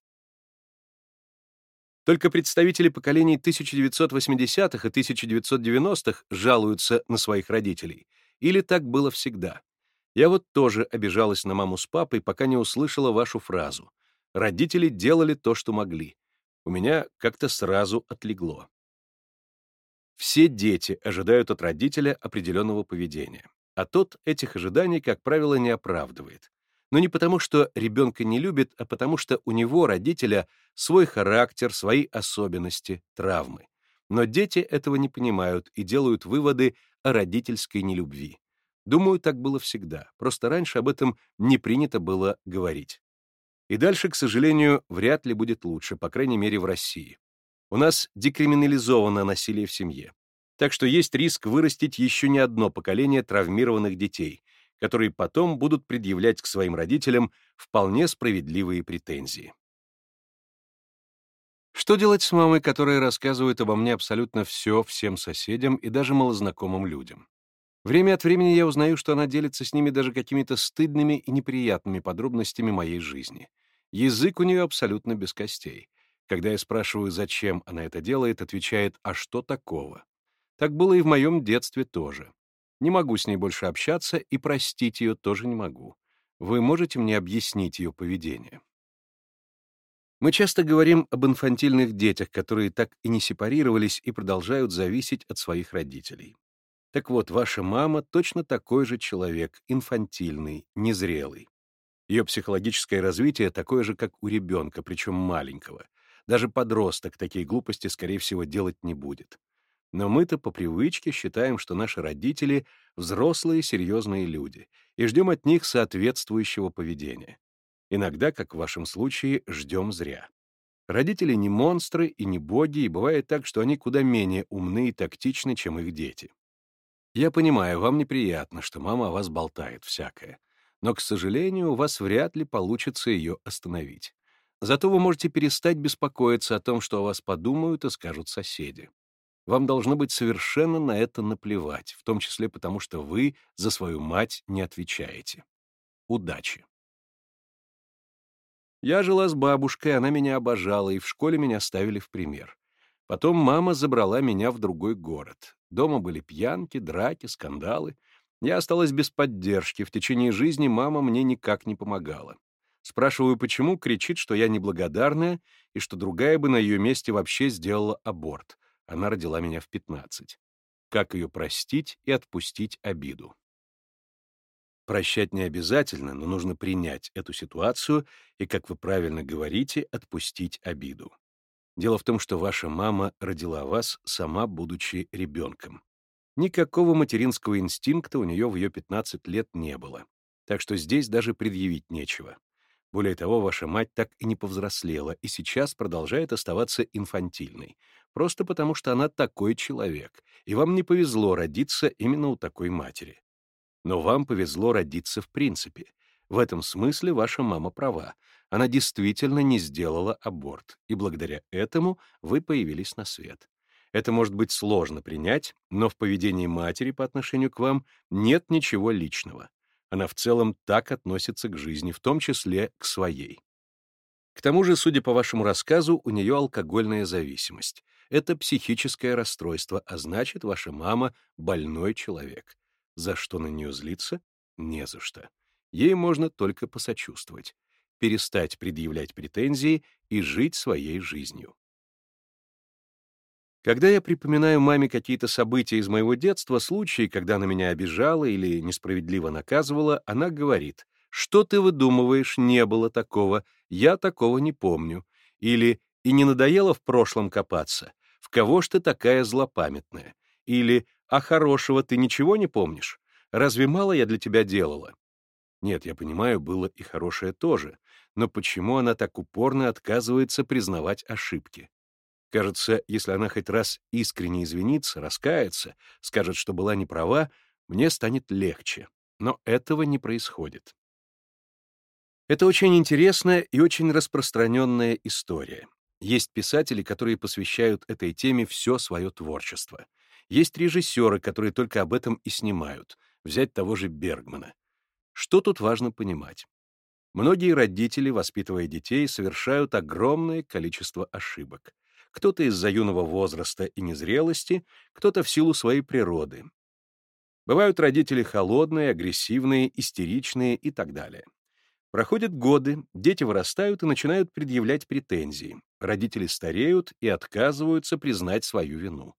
Только представители поколений 1980-х и 1990-х жалуются на своих родителей. Или так было всегда. Я вот тоже обижалась на маму с папой, пока не услышала вашу фразу. Родители делали то, что могли. У меня как-то сразу отлегло. Все дети ожидают от родителя определенного поведения а тот этих ожиданий, как правило, не оправдывает. Но не потому, что ребенка не любит, а потому что у него, родителя, свой характер, свои особенности, травмы. Но дети этого не понимают и делают выводы о родительской нелюбви. Думаю, так было всегда, просто раньше об этом не принято было говорить. И дальше, к сожалению, вряд ли будет лучше, по крайней мере, в России. У нас декриминализовано насилие в семье. Так что есть риск вырастить еще не одно поколение травмированных детей, которые потом будут предъявлять к своим родителям вполне справедливые претензии. Что делать с мамой, которая рассказывает обо мне абсолютно все всем соседям и даже малознакомым людям? Время от времени я узнаю, что она делится с ними даже какими-то стыдными и неприятными подробностями моей жизни. Язык у нее абсолютно без костей. Когда я спрашиваю, зачем она это делает, отвечает «а что такого?». Так было и в моем детстве тоже. Не могу с ней больше общаться и простить ее тоже не могу. Вы можете мне объяснить ее поведение? Мы часто говорим об инфантильных детях, которые так и не сепарировались и продолжают зависеть от своих родителей. Так вот, ваша мама точно такой же человек, инфантильный, незрелый. Ее психологическое развитие такое же, как у ребенка, причем маленького. Даже подросток такие глупости, скорее всего, делать не будет. Но мы-то по привычке считаем, что наши родители — взрослые серьезные люди, и ждем от них соответствующего поведения. Иногда, как в вашем случае, ждем зря. Родители не монстры и не боги, и бывает так, что они куда менее умны и тактичны, чем их дети. Я понимаю, вам неприятно, что мама о вас болтает всякое. Но, к сожалению, у вас вряд ли получится ее остановить. Зато вы можете перестать беспокоиться о том, что о вас подумают и скажут соседи. Вам должно быть совершенно на это наплевать, в том числе потому, что вы за свою мать не отвечаете. Удачи! Я жила с бабушкой, она меня обожала, и в школе меня ставили в пример. Потом мама забрала меня в другой город. Дома были пьянки, драки, скандалы. Я осталась без поддержки. В течение жизни мама мне никак не помогала. Спрашиваю, почему, кричит, что я неблагодарная и что другая бы на ее месте вообще сделала аборт. Она родила меня в 15. Как ее простить и отпустить обиду? Прощать не обязательно, но нужно принять эту ситуацию и, как вы правильно говорите, отпустить обиду. Дело в том, что ваша мама родила вас, сама будучи ребенком. Никакого материнского инстинкта у нее в ее 15 лет не было. Так что здесь даже предъявить нечего. Более того, ваша мать так и не повзрослела и сейчас продолжает оставаться инфантильной, просто потому что она такой человек, и вам не повезло родиться именно у такой матери. Но вам повезло родиться в принципе. В этом смысле ваша мама права. Она действительно не сделала аборт, и благодаря этому вы появились на свет. Это может быть сложно принять, но в поведении матери по отношению к вам нет ничего личного. Она в целом так относится к жизни, в том числе к своей. К тому же, судя по вашему рассказу, у нее алкогольная зависимость. Это психическое расстройство, а значит, ваша мама — больной человек. За что на нее злиться? Не за что. Ей можно только посочувствовать, перестать предъявлять претензии и жить своей жизнью. Когда я припоминаю маме какие-то события из моего детства, случаи, когда она меня обижала или несправедливо наказывала, она говорит, «Что ты выдумываешь? Не было такого. Я такого не помню». Или «И не надоело в прошлом копаться? В кого ж ты такая злопамятная?» Или а хорошего ты ничего не помнишь? Разве мало я для тебя делала? Нет, я понимаю, было и хорошее тоже, но почему она так упорно отказывается признавать ошибки? Кажется, если она хоть раз искренне извинится, раскается, скажет, что была не права, мне станет легче. Но этого не происходит. Это очень интересная и очень распространенная история. Есть писатели, которые посвящают этой теме все свое творчество. Есть режиссеры, которые только об этом и снимают. Взять того же Бергмана. Что тут важно понимать? Многие родители, воспитывая детей, совершают огромное количество ошибок. Кто-то из-за юного возраста и незрелости, кто-то в силу своей природы. Бывают родители холодные, агрессивные, истеричные и так далее. Проходят годы, дети вырастают и начинают предъявлять претензии. Родители стареют и отказываются признать свою вину.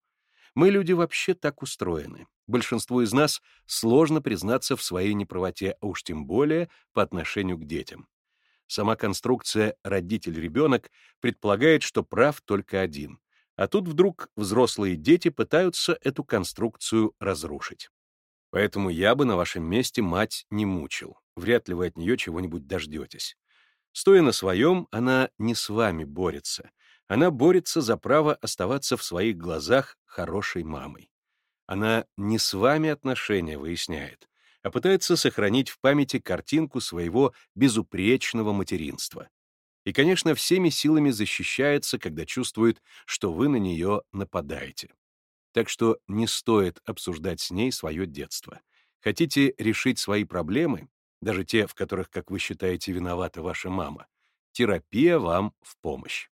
Мы, люди, вообще так устроены. Большинству из нас сложно признаться в своей неправоте, а уж тем более по отношению к детям. Сама конструкция «родитель-ребенок» предполагает, что прав только один. А тут вдруг взрослые дети пытаются эту конструкцию разрушить. Поэтому я бы на вашем месте мать не мучил. Вряд ли вы от нее чего-нибудь дождетесь. Стоя на своем, она не с вами борется, она борется за право оставаться в своих глазах хорошей мамой. Она не с вами отношения выясняет, а пытается сохранить в памяти картинку своего безупречного материнства. И, конечно, всеми силами защищается, когда чувствует, что вы на нее нападаете. Так что не стоит обсуждать с ней свое детство. Хотите решить свои проблемы, даже те, в которых, как вы считаете, виновата ваша мама, терапия вам в помощь.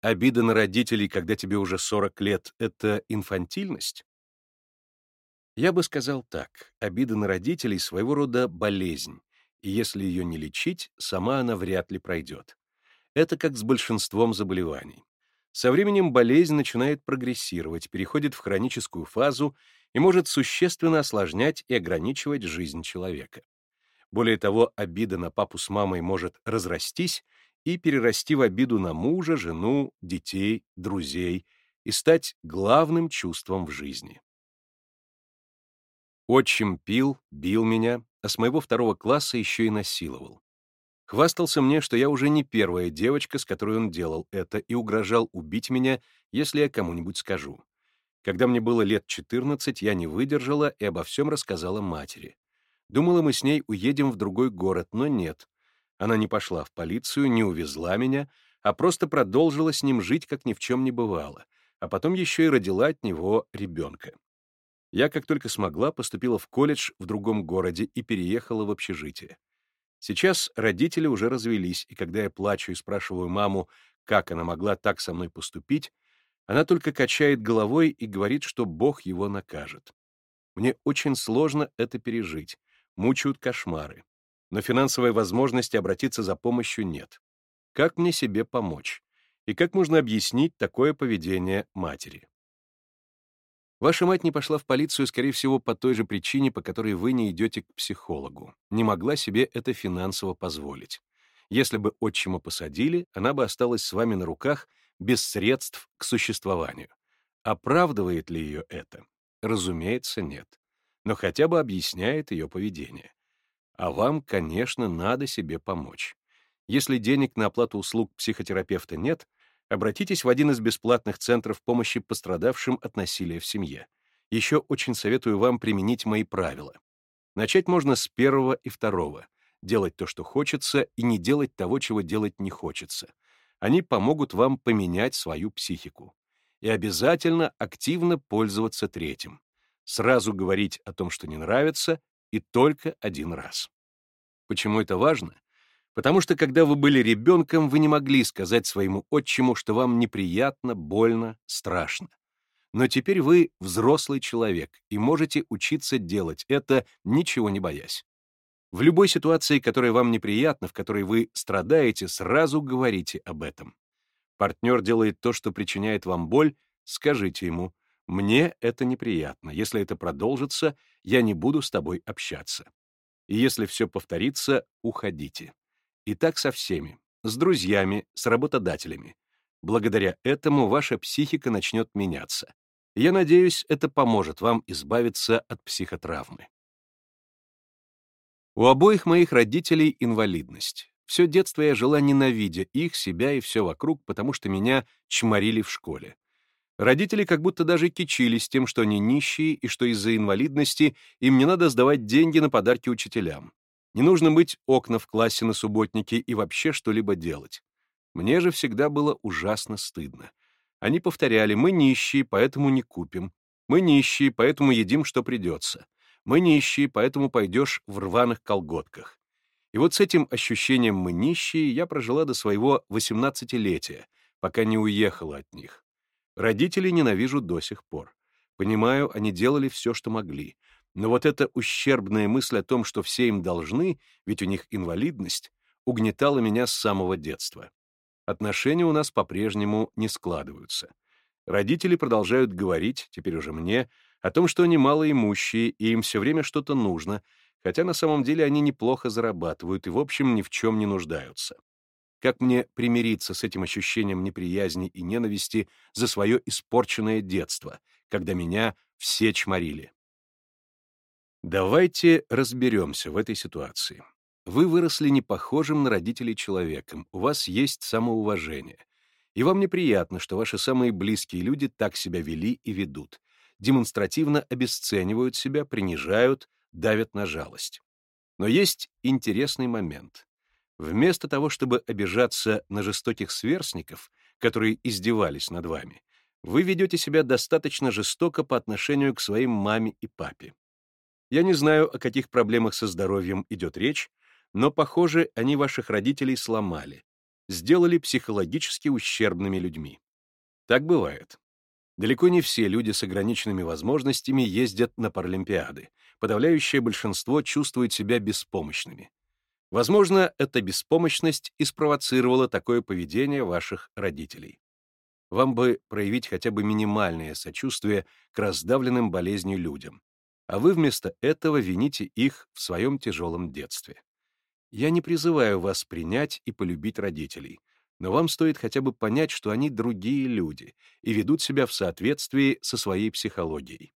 Обида на родителей, когда тебе уже 40 лет, — это инфантильность? Я бы сказал так. Обида на родителей — своего рода болезнь, и если ее не лечить, сама она вряд ли пройдет. Это как с большинством заболеваний. Со временем болезнь начинает прогрессировать, переходит в хроническую фазу и может существенно осложнять и ограничивать жизнь человека. Более того, обида на папу с мамой может разрастись и перерасти в обиду на мужа, жену, детей, друзей и стать главным чувством в жизни. Отчим пил, бил меня, а с моего второго класса еще и насиловал. Хвастался мне, что я уже не первая девочка, с которой он делал это, и угрожал убить меня, если я кому-нибудь скажу. Когда мне было лет 14, я не выдержала и обо всем рассказала матери. Думала, мы с ней уедем в другой город, но нет. Она не пошла в полицию, не увезла меня, а просто продолжила с ним жить, как ни в чем не бывало, а потом еще и родила от него ребенка. Я, как только смогла, поступила в колледж в другом городе и переехала в общежитие. Сейчас родители уже развелись, и когда я плачу и спрашиваю маму, как она могла так со мной поступить, она только качает головой и говорит, что Бог его накажет. Мне очень сложно это пережить, мучают кошмары. Но финансовой возможности обратиться за помощью нет. Как мне себе помочь? И как можно объяснить такое поведение матери? Ваша мать не пошла в полицию, скорее всего, по той же причине, по которой вы не идете к психологу. Не могла себе это финансово позволить. Если бы отчима посадили, она бы осталась с вами на руках без средств к существованию. Оправдывает ли ее это? Разумеется, нет. Но хотя бы объясняет ее поведение. А вам, конечно, надо себе помочь. Если денег на оплату услуг психотерапевта нет, обратитесь в один из бесплатных центров помощи пострадавшим от насилия в семье. Еще очень советую вам применить мои правила. Начать можно с первого и второго. Делать то, что хочется, и не делать того, чего делать не хочется. Они помогут вам поменять свою психику. И обязательно активно пользоваться третьим. Сразу говорить о том, что не нравится, и только один раз. Почему это важно? Потому что, когда вы были ребенком, вы не могли сказать своему отчиму, что вам неприятно, больно, страшно. Но теперь вы взрослый человек и можете учиться делать это, ничего не боясь. В любой ситуации, которая вам неприятна, в которой вы страдаете, сразу говорите об этом. Партнер делает то, что причиняет вам боль, скажите ему, «Мне это неприятно. Если это продолжится, я не буду с тобой общаться». И если все повторится, уходите. И так со всеми, с друзьями, с работодателями. Благодаря этому ваша психика начнет меняться. Я надеюсь, это поможет вам избавиться от психотравмы. У обоих моих родителей инвалидность. Все детство я жила ненавидя их, себя и все вокруг, потому что меня чморили в школе. Родители как будто даже кичились тем, что они нищие и что из-за инвалидности им не надо сдавать деньги на подарки учителям. Не нужно мыть окна в классе на субботнике и вообще что-либо делать. Мне же всегда было ужасно стыдно. Они повторяли, мы нищие, поэтому не купим. Мы нищие, поэтому едим, что придется. Мы нищие, поэтому пойдешь в рваных колготках. И вот с этим ощущением «мы нищие» я прожила до своего 18-летия, пока не уехала от них. Родителей ненавижу до сих пор. Понимаю, они делали все, что могли. Но вот эта ущербная мысль о том, что все им должны, ведь у них инвалидность, угнетала меня с самого детства. Отношения у нас по-прежнему не складываются. Родители продолжают говорить, теперь уже мне, о том, что они малоимущие, и им все время что-то нужно, хотя на самом деле они неплохо зарабатывают и, в общем, ни в чем не нуждаются. Как мне примириться с этим ощущением неприязни и ненависти за свое испорченное детство, когда меня все чморили? Давайте разберемся в этой ситуации. Вы выросли не похожим на родителей человеком, у вас есть самоуважение. И вам неприятно, что ваши самые близкие люди так себя вели и ведут. Демонстративно обесценивают себя, принижают, давят на жалость. Но есть интересный момент. Вместо того, чтобы обижаться на жестоких сверстников, которые издевались над вами, вы ведете себя достаточно жестоко по отношению к своим маме и папе. Я не знаю, о каких проблемах со здоровьем идет речь, но, похоже, они ваших родителей сломали, сделали психологически ущербными людьми. Так бывает. Далеко не все люди с ограниченными возможностями ездят на Паралимпиады. Подавляющее большинство чувствует себя беспомощными. Возможно, эта беспомощность и спровоцировала такое поведение ваших родителей. Вам бы проявить хотя бы минимальное сочувствие к раздавленным болезнью людям, а вы вместо этого вините их в своем тяжелом детстве. Я не призываю вас принять и полюбить родителей, но вам стоит хотя бы понять, что они другие люди и ведут себя в соответствии со своей психологией.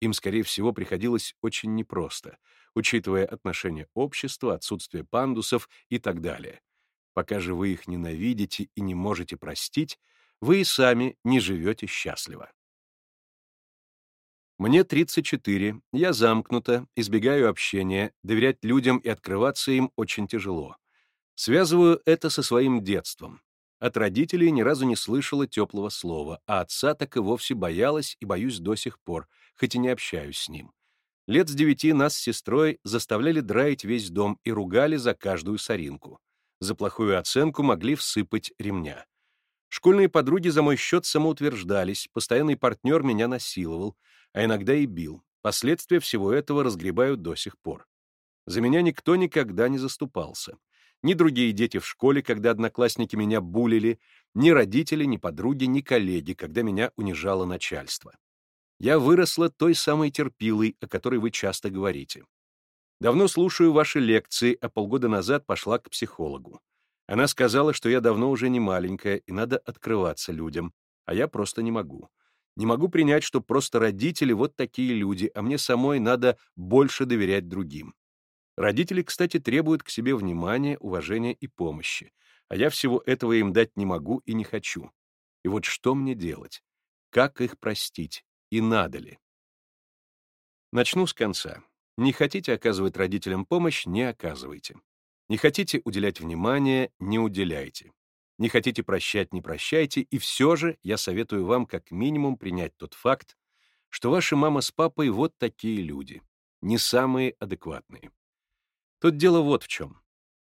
Им, скорее всего, приходилось очень непросто, учитывая отношение общества, отсутствие пандусов и так далее. Пока же вы их ненавидите и не можете простить, вы и сами не живете счастливо. Мне 34, я замкнута, избегаю общения, доверять людям и открываться им очень тяжело. Связываю это со своим детством. От родителей ни разу не слышала теплого слова, а отца так и вовсе боялась и боюсь до сих пор, хоть и не общаюсь с ним. Лет с девяти нас с сестрой заставляли драить весь дом и ругали за каждую соринку. За плохую оценку могли всыпать ремня. Школьные подруги за мой счет самоутверждались, постоянный партнер меня насиловал, а иногда и бил. Последствия всего этого разгребаю до сих пор. За меня никто никогда не заступался ни другие дети в школе, когда одноклассники меня булили, ни родители, ни подруги, ни коллеги, когда меня унижало начальство. Я выросла той самой терпилой, о которой вы часто говорите. Давно слушаю ваши лекции, а полгода назад пошла к психологу. Она сказала, что я давно уже не маленькая, и надо открываться людям, а я просто не могу. Не могу принять, что просто родители вот такие люди, а мне самой надо больше доверять другим. Родители, кстати, требуют к себе внимания, уважения и помощи, а я всего этого им дать не могу и не хочу. И вот что мне делать? Как их простить? И надо ли? Начну с конца. Не хотите оказывать родителям помощь — не оказывайте. Не хотите уделять внимание — не уделяйте. Не хотите прощать — не прощайте, и все же я советую вам как минимум принять тот факт, что ваша мама с папой вот такие люди, не самые адекватные. Тут дело вот в чем.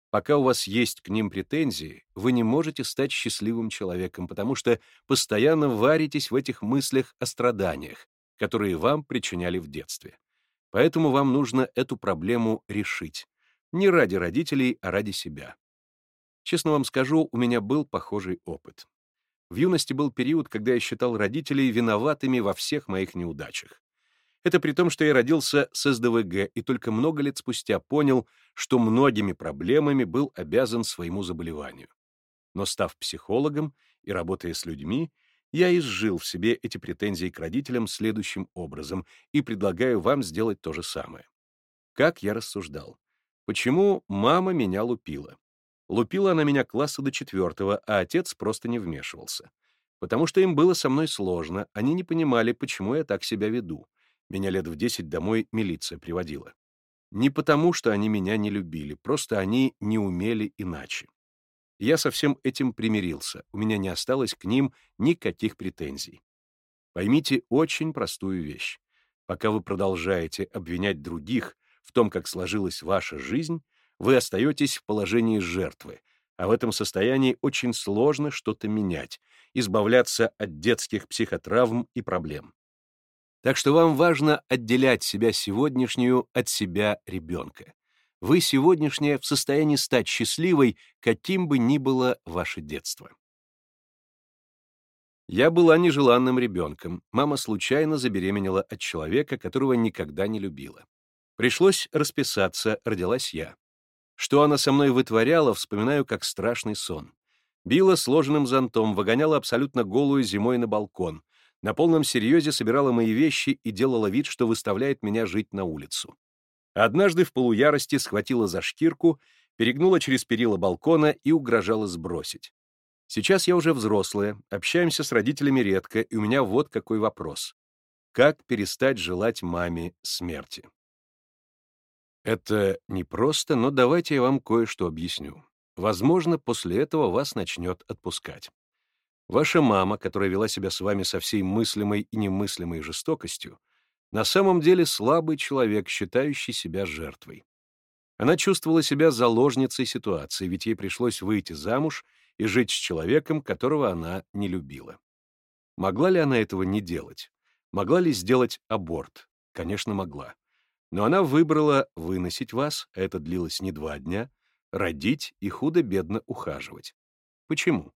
Пока у вас есть к ним претензии, вы не можете стать счастливым человеком, потому что постоянно варитесь в этих мыслях о страданиях, которые вам причиняли в детстве. Поэтому вам нужно эту проблему решить. Не ради родителей, а ради себя. Честно вам скажу, у меня был похожий опыт. В юности был период, когда я считал родителей виноватыми во всех моих неудачах. Это при том, что я родился с СДВГ и только много лет спустя понял, что многими проблемами был обязан своему заболеванию. Но став психологом и работая с людьми, я изжил в себе эти претензии к родителям следующим образом и предлагаю вам сделать то же самое. Как я рассуждал? Почему мама меня лупила? Лупила она меня класса до четвертого, а отец просто не вмешивался. Потому что им было со мной сложно, они не понимали, почему я так себя веду. Меня лет в десять домой милиция приводила. Не потому, что они меня не любили, просто они не умели иначе. Я со всем этим примирился, у меня не осталось к ним никаких претензий. Поймите очень простую вещь. Пока вы продолжаете обвинять других в том, как сложилась ваша жизнь, вы остаетесь в положении жертвы, а в этом состоянии очень сложно что-то менять, избавляться от детских психотравм и проблем. Так что вам важно отделять себя сегодняшнюю от себя ребенка. Вы сегодняшняя в состоянии стать счастливой, каким бы ни было ваше детство. Я была нежеланным ребенком. Мама случайно забеременела от человека, которого никогда не любила. Пришлось расписаться, родилась я. Что она со мной вытворяла, вспоминаю как страшный сон. Била сложенным зонтом, выгоняла абсолютно голую зимой на балкон, на полном серьезе собирала мои вещи и делала вид, что выставляет меня жить на улицу. Однажды в полуярости схватила за шкирку, перегнула через перила балкона и угрожала сбросить. Сейчас я уже взрослая, общаемся с родителями редко, и у меня вот какой вопрос. Как перестать желать маме смерти? Это непросто, но давайте я вам кое-что объясню. Возможно, после этого вас начнет отпускать. Ваша мама, которая вела себя с вами со всей мыслимой и немыслимой жестокостью, на самом деле слабый человек, считающий себя жертвой. Она чувствовала себя заложницей ситуации, ведь ей пришлось выйти замуж и жить с человеком, которого она не любила. Могла ли она этого не делать? Могла ли сделать аборт? Конечно, могла. Но она выбрала выносить вас, а это длилось не два дня, родить и худо-бедно ухаживать. Почему?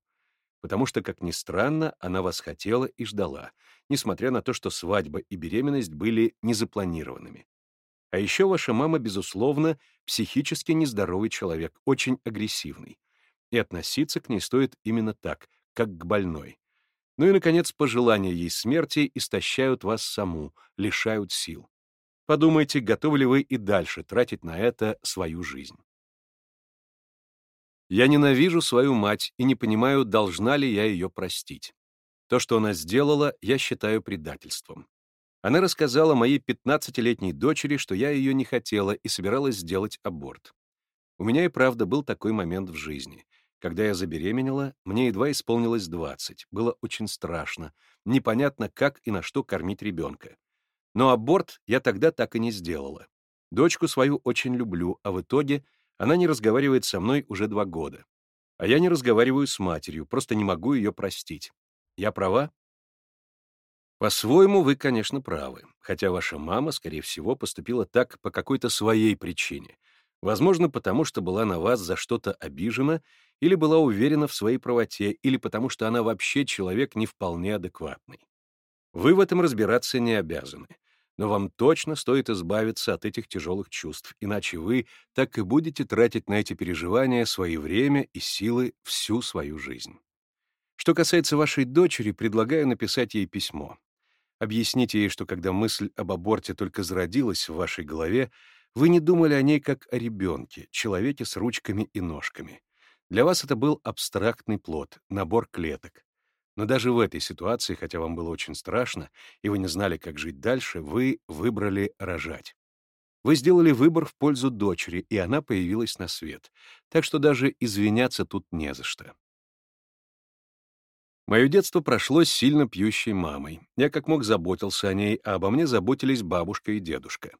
Потому что, как ни странно, она вас хотела и ждала, несмотря на то, что свадьба и беременность были незапланированными. А еще ваша мама, безусловно, психически нездоровый человек, очень агрессивный. И относиться к ней стоит именно так, как к больной. Ну и, наконец, пожелания ей смерти истощают вас саму, лишают сил. Подумайте, готовы ли вы и дальше тратить на это свою жизнь. Я ненавижу свою мать и не понимаю, должна ли я ее простить. То, что она сделала, я считаю предательством. Она рассказала моей 15-летней дочери, что я ее не хотела и собиралась сделать аборт. У меня и правда был такой момент в жизни. Когда я забеременела, мне едва исполнилось 20. Было очень страшно. Непонятно, как и на что кормить ребенка. Но аборт я тогда так и не сделала. Дочку свою очень люблю, а в итоге она не разговаривает со мной уже два года. А я не разговариваю с матерью, просто не могу ее простить. Я права? По-своему, вы, конечно, правы, хотя ваша мама, скорее всего, поступила так по какой-то своей причине. Возможно, потому что была на вас за что-то обижена или была уверена в своей правоте, или потому что она вообще человек не вполне адекватный. Вы в этом разбираться не обязаны но вам точно стоит избавиться от этих тяжелых чувств, иначе вы так и будете тратить на эти переживания свое время и силы всю свою жизнь. Что касается вашей дочери, предлагаю написать ей письмо. Объясните ей, что когда мысль об аборте только зародилась в вашей голове, вы не думали о ней как о ребенке, человеке с ручками и ножками. Для вас это был абстрактный плод, набор клеток. Но даже в этой ситуации, хотя вам было очень страшно, и вы не знали, как жить дальше, вы выбрали рожать. Вы сделали выбор в пользу дочери, и она появилась на свет. Так что даже извиняться тут не за что. Мое детство прошло с сильно пьющей мамой. Я как мог заботился о ней, а обо мне заботились бабушка и дедушка.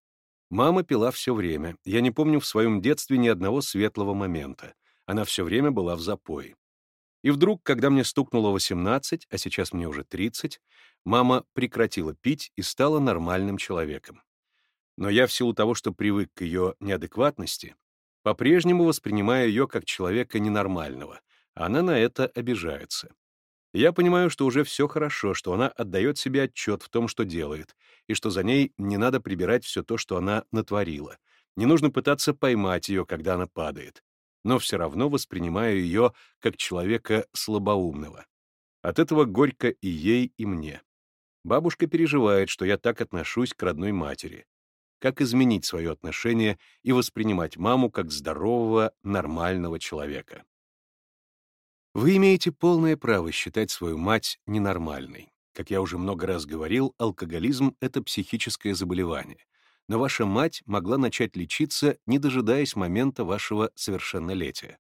Мама пила все время. Я не помню в своем детстве ни одного светлого момента. Она все время была в запое. И вдруг, когда мне стукнуло 18, а сейчас мне уже 30, мама прекратила пить и стала нормальным человеком. Но я в силу того, что привык к ее неадекватности, по-прежнему воспринимаю ее как человека ненормального, а она на это обижается. Я понимаю, что уже все хорошо, что она отдает себе отчет в том, что делает, и что за ней не надо прибирать все то, что она натворила. Не нужно пытаться поймать ее, когда она падает но все равно воспринимаю ее как человека слабоумного. От этого горько и ей, и мне. Бабушка переживает, что я так отношусь к родной матери. Как изменить свое отношение и воспринимать маму как здорового, нормального человека? Вы имеете полное право считать свою мать ненормальной. Как я уже много раз говорил, алкоголизм — это психическое заболевание, но ваша мать могла начать лечиться, не дожидаясь момента вашего совершеннолетия.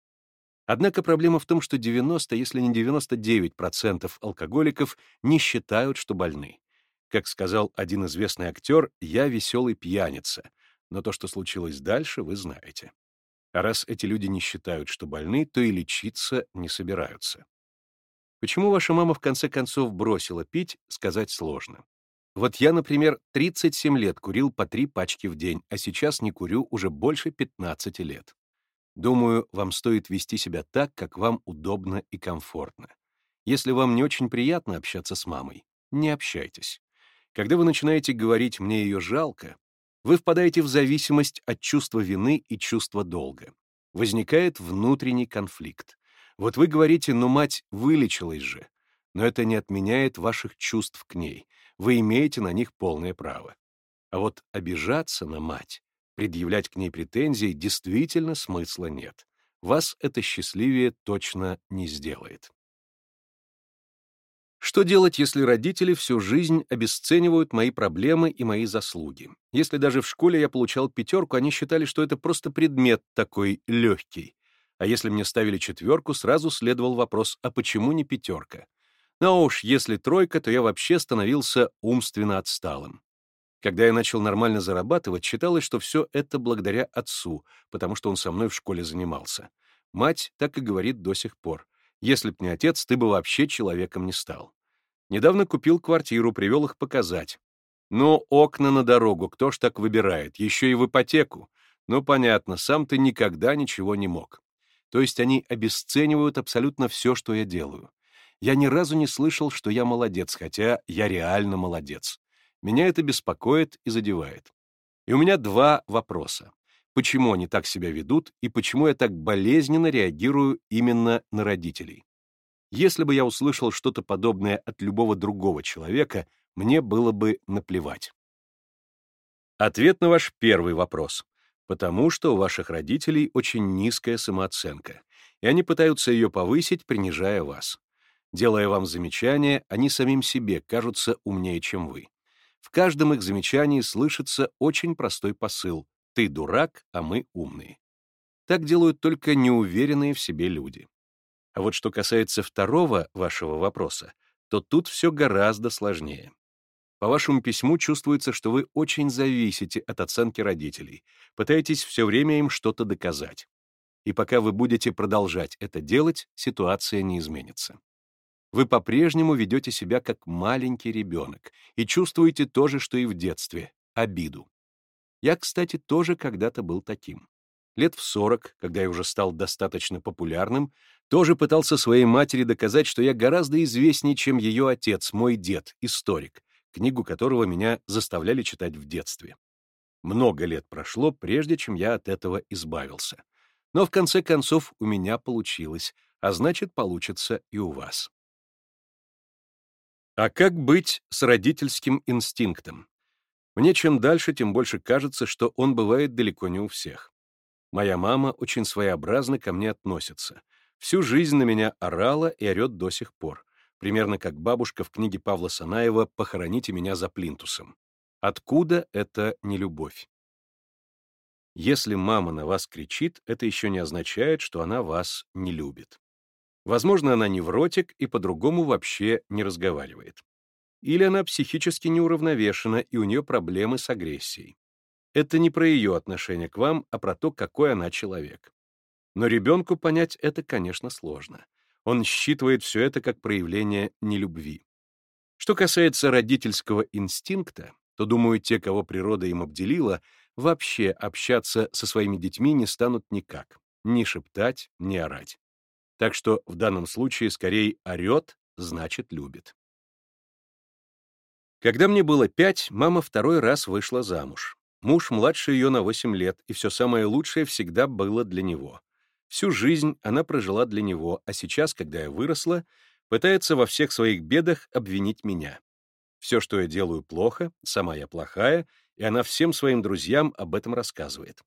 Однако проблема в том, что 90, если не 99% алкоголиков не считают, что больны. Как сказал один известный актер, «я веселый пьяница», но то, что случилось дальше, вы знаете. А раз эти люди не считают, что больны, то и лечиться не собираются. Почему ваша мама в конце концов бросила пить, сказать сложно. Вот я, например, 37 лет курил по три пачки в день, а сейчас не курю уже больше 15 лет. Думаю, вам стоит вести себя так, как вам удобно и комфортно. Если вам не очень приятно общаться с мамой, не общайтесь. Когда вы начинаете говорить «мне ее жалко», вы впадаете в зависимость от чувства вины и чувства долга. Возникает внутренний конфликт. Вот вы говорите «ну мать вылечилась же», но это не отменяет ваших чувств к ней — вы имеете на них полное право. А вот обижаться на мать, предъявлять к ней претензии действительно смысла нет. Вас это счастливее точно не сделает. Что делать, если родители всю жизнь обесценивают мои проблемы и мои заслуги? Если даже в школе я получал пятерку, они считали, что это просто предмет такой легкий. А если мне ставили четверку, сразу следовал вопрос, а почему не пятерка? Но уж если тройка, то я вообще становился умственно отсталым. Когда я начал нормально зарабатывать, считалось, что все это благодаря отцу, потому что он со мной в школе занимался. Мать так и говорит до сих пор. Если б не отец, ты бы вообще человеком не стал. Недавно купил квартиру, привел их показать. Ну, окна на дорогу, кто ж так выбирает? Еще и в ипотеку. Ну, понятно, сам ты никогда ничего не мог. То есть они обесценивают абсолютно все, что я делаю. Я ни разу не слышал, что я молодец, хотя я реально молодец. Меня это беспокоит и задевает. И у меня два вопроса. Почему они так себя ведут и почему я так болезненно реагирую именно на родителей? Если бы я услышал что-то подобное от любого другого человека, мне было бы наплевать. Ответ на ваш первый вопрос. Потому что у ваших родителей очень низкая самооценка, и они пытаются ее повысить, принижая вас. Делая вам замечания, они самим себе кажутся умнее, чем вы. В каждом их замечании слышится очень простой посыл «ты дурак, а мы умные». Так делают только неуверенные в себе люди. А вот что касается второго вашего вопроса, то тут все гораздо сложнее. По вашему письму чувствуется, что вы очень зависите от оценки родителей, пытаетесь все время им что-то доказать. И пока вы будете продолжать это делать, ситуация не изменится вы по-прежнему ведете себя как маленький ребенок и чувствуете то же, что и в детстве — обиду. Я, кстати, тоже когда-то был таким. Лет в сорок, когда я уже стал достаточно популярным, тоже пытался своей матери доказать, что я гораздо известнее, чем ее отец, мой дед, историк, книгу которого меня заставляли читать в детстве. Много лет прошло, прежде чем я от этого избавился. Но в конце концов у меня получилось, а значит, получится и у вас. А как быть с родительским инстинктом? Мне чем дальше, тем больше кажется, что он бывает далеко не у всех. Моя мама очень своеобразно ко мне относится. Всю жизнь на меня орала и орет до сих пор. Примерно как бабушка в книге Павла Санаева «Похороните меня за плинтусом». Откуда это нелюбовь? Если мама на вас кричит, это еще не означает, что она вас не любит. Возможно, она невротик и по-другому вообще не разговаривает. Или она психически неуравновешена, и у нее проблемы с агрессией. Это не про ее отношение к вам, а про то, какой она человек. Но ребенку понять это, конечно, сложно. Он считывает все это как проявление нелюбви. Что касается родительского инстинкта, то, думаю, те, кого природа им обделила, вообще общаться со своими детьми не станут никак. Ни шептать, ни орать. Так что в данном случае скорее орет, значит любит. Когда мне было пять, мама второй раз вышла замуж. Муж младше ее на 8 лет, и все самое лучшее всегда было для него. Всю жизнь она прожила для него, а сейчас, когда я выросла, пытается во всех своих бедах обвинить меня. Все, что я делаю плохо, сама я плохая, и она всем своим друзьям об этом рассказывает.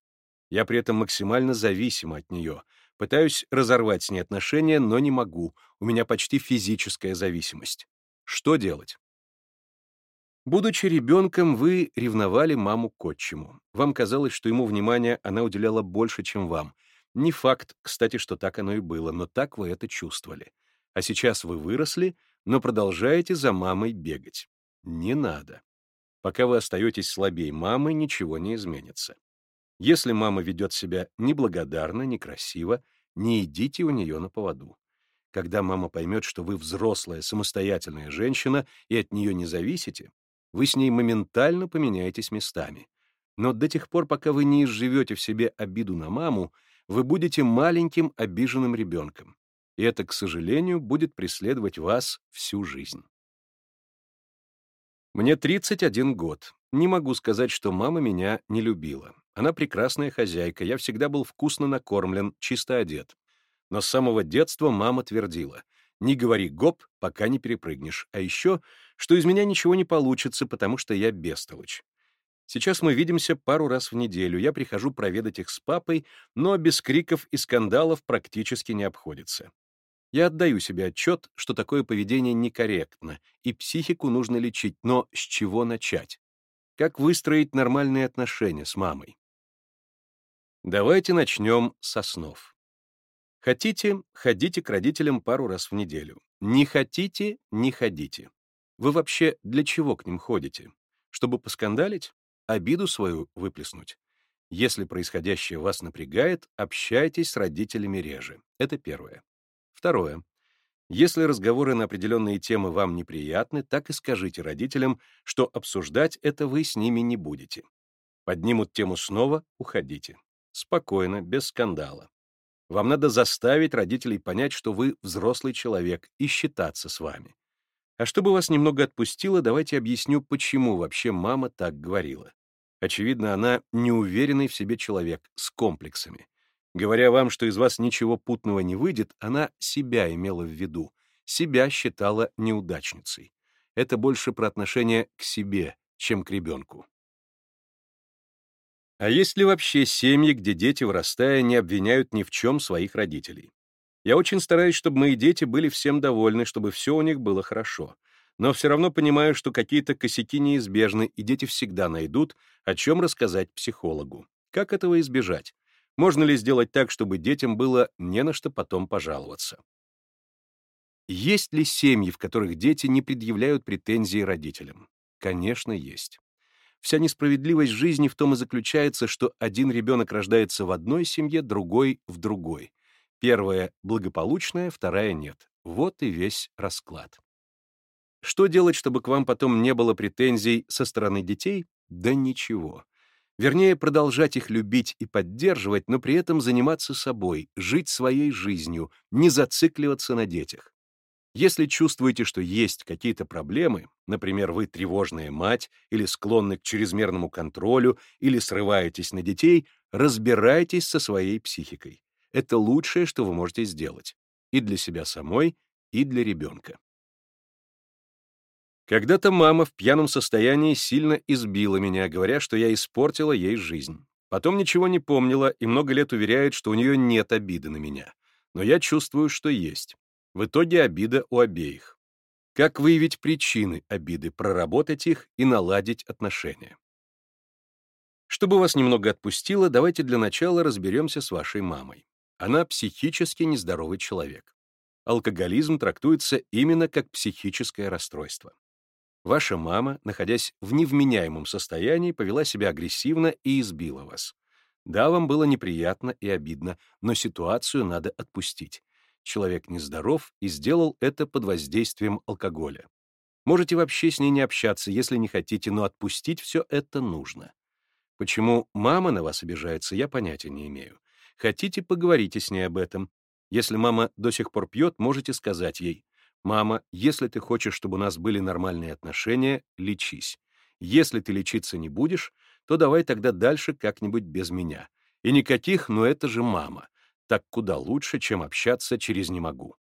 Я при этом максимально зависима от нее, Пытаюсь разорвать с ней отношения, но не могу. У меня почти физическая зависимость. Что делать? Будучи ребенком, вы ревновали маму к отчиму. Вам казалось, что ему внимания она уделяла больше, чем вам. Не факт, кстати, что так оно и было, но так вы это чувствовали. А сейчас вы выросли, но продолжаете за мамой бегать. Не надо. Пока вы остаетесь слабее мамы, ничего не изменится. Если мама ведет себя неблагодарно, некрасиво, не идите у нее на поводу. Когда мама поймет, что вы взрослая, самостоятельная женщина и от нее не зависите, вы с ней моментально поменяетесь местами. Но до тех пор, пока вы не изживете в себе обиду на маму, вы будете маленьким обиженным ребенком. И это, к сожалению, будет преследовать вас всю жизнь. Мне 31 год. Не могу сказать, что мама меня не любила. Она прекрасная хозяйка, я всегда был вкусно накормлен, чисто одет. Но с самого детства мама твердила, не говори гоп, пока не перепрыгнешь, а еще, что из меня ничего не получится, потому что я бестолочь. Сейчас мы видимся пару раз в неделю, я прихожу проведать их с папой, но без криков и скандалов практически не обходится. Я отдаю себе отчет, что такое поведение некорректно, и психику нужно лечить, но с чего начать? Как выстроить нормальные отношения с мамой? Давайте начнем со снов. Хотите — ходите к родителям пару раз в неделю. Не хотите — не ходите. Вы вообще для чего к ним ходите? Чтобы поскандалить? Обиду свою выплеснуть? Если происходящее вас напрягает, общайтесь с родителями реже. Это первое. Второе. Если разговоры на определенные темы вам неприятны, так и скажите родителям, что обсуждать это вы с ними не будете. Поднимут тему снова — уходите. Спокойно, без скандала. Вам надо заставить родителей понять, что вы взрослый человек, и считаться с вами. А чтобы вас немного отпустило, давайте объясню, почему вообще мама так говорила. Очевидно, она неуверенный в себе человек, с комплексами. Говоря вам, что из вас ничего путного не выйдет, она себя имела в виду, себя считала неудачницей. Это больше про отношение к себе, чем к ребенку. А есть ли вообще семьи, где дети, вырастая, не обвиняют ни в чем своих родителей? Я очень стараюсь, чтобы мои дети были всем довольны, чтобы все у них было хорошо. Но все равно понимаю, что какие-то косяки неизбежны, и дети всегда найдут, о чем рассказать психологу. Как этого избежать? Можно ли сделать так, чтобы детям было не на что потом пожаловаться? Есть ли семьи, в которых дети не предъявляют претензий родителям? Конечно, есть. Вся несправедливость жизни в том и заключается, что один ребенок рождается в одной семье, другой — в другой. Первая — благополучная, вторая — нет. Вот и весь расклад. Что делать, чтобы к вам потом не было претензий со стороны детей? Да ничего. Вернее, продолжать их любить и поддерживать, но при этом заниматься собой, жить своей жизнью, не зацикливаться на детях. Если чувствуете, что есть какие-то проблемы, например, вы тревожная мать или склонны к чрезмерному контролю или срываетесь на детей, разбирайтесь со своей психикой. Это лучшее, что вы можете сделать. И для себя самой, и для ребенка. Когда-то мама в пьяном состоянии сильно избила меня, говоря, что я испортила ей жизнь. Потом ничего не помнила и много лет уверяет, что у нее нет обиды на меня. Но я чувствую, что есть. В итоге обида у обеих. Как выявить причины обиды, проработать их и наладить отношения? Чтобы вас немного отпустило, давайте для начала разберемся с вашей мамой. Она психически нездоровый человек. Алкоголизм трактуется именно как психическое расстройство. Ваша мама, находясь в невменяемом состоянии, повела себя агрессивно и избила вас. Да, вам было неприятно и обидно, но ситуацию надо отпустить. Человек нездоров и сделал это под воздействием алкоголя. Можете вообще с ней не общаться, если не хотите, но отпустить все это нужно. Почему мама на вас обижается, я понятия не имею. Хотите, поговорите с ней об этом. Если мама до сих пор пьет, можете сказать ей, «Мама, если ты хочешь, чтобы у нас были нормальные отношения, лечись. Если ты лечиться не будешь, то давай тогда дальше как-нибудь без меня. И никаких, но это же мама. Так куда лучше, чем общаться через «не могу».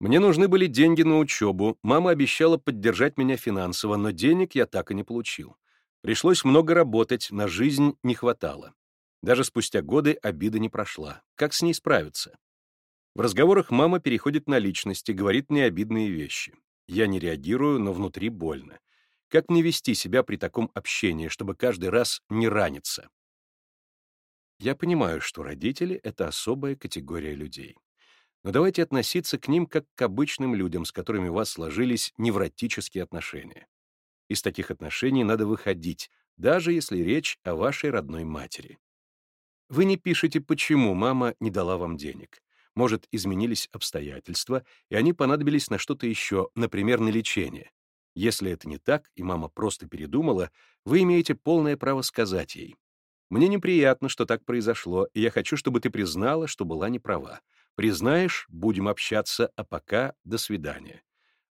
Мне нужны были деньги на учебу, мама обещала поддержать меня финансово, но денег я так и не получил. Пришлось много работать, на жизнь не хватало. Даже спустя годы обида не прошла. Как с ней справиться? В разговорах мама переходит на личности, говорит мне обидные вещи. Я не реагирую, но внутри больно. Как мне вести себя при таком общении, чтобы каждый раз не раниться? Я понимаю, что родители — это особая категория людей. Но давайте относиться к ним как к обычным людям, с которыми у вас сложились невротические отношения. Из таких отношений надо выходить, даже если речь о вашей родной матери. Вы не пишете, почему мама не дала вам денег. Может, изменились обстоятельства, и они понадобились на что-то еще, например, на лечение. Если это не так, и мама просто передумала, вы имеете полное право сказать ей. «Мне неприятно, что так произошло, и я хочу, чтобы ты признала, что была неправа. Признаешь — будем общаться, а пока — до свидания».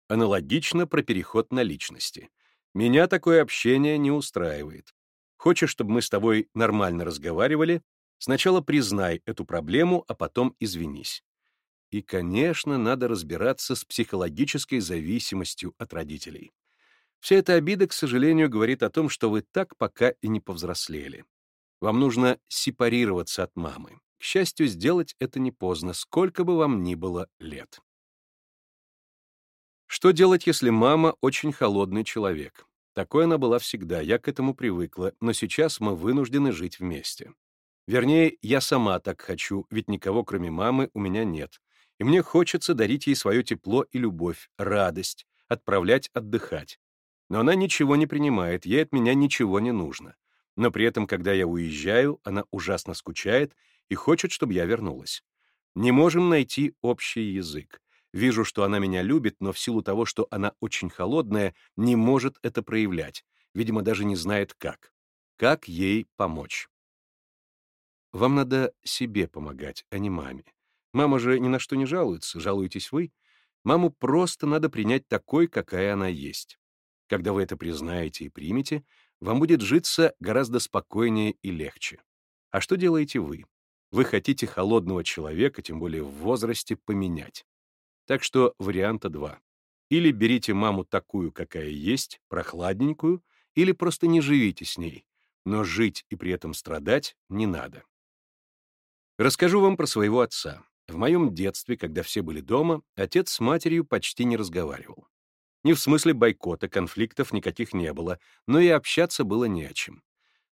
Аналогично про переход на личности. Меня такое общение не устраивает. Хочешь, чтобы мы с тобой нормально разговаривали, Сначала признай эту проблему, а потом извинись. И, конечно, надо разбираться с психологической зависимостью от родителей. Вся эта обида, к сожалению, говорит о том, что вы так пока и не повзрослели. Вам нужно сепарироваться от мамы. К счастью, сделать это не поздно, сколько бы вам ни было лет. Что делать, если мама очень холодный человек? Такой она была всегда, я к этому привыкла, но сейчас мы вынуждены жить вместе. Вернее, я сама так хочу, ведь никого, кроме мамы, у меня нет. И мне хочется дарить ей свое тепло и любовь, радость, отправлять отдыхать. Но она ничего не принимает, ей от меня ничего не нужно. Но при этом, когда я уезжаю, она ужасно скучает и хочет, чтобы я вернулась. Не можем найти общий язык. Вижу, что она меня любит, но в силу того, что она очень холодная, не может это проявлять. Видимо, даже не знает как. Как ей помочь? Вам надо себе помогать, а не маме. Мама же ни на что не жалуется, жалуетесь вы. Маму просто надо принять такой, какая она есть. Когда вы это признаете и примете, вам будет житься гораздо спокойнее и легче. А что делаете вы? Вы хотите холодного человека, тем более в возрасте, поменять. Так что варианта два. Или берите маму такую, какая есть, прохладненькую, или просто не живите с ней, но жить и при этом страдать не надо. Расскажу вам про своего отца. В моем детстве, когда все были дома, отец с матерью почти не разговаривал. Не в смысле бойкота, конфликтов никаких не было, но и общаться было не о чем.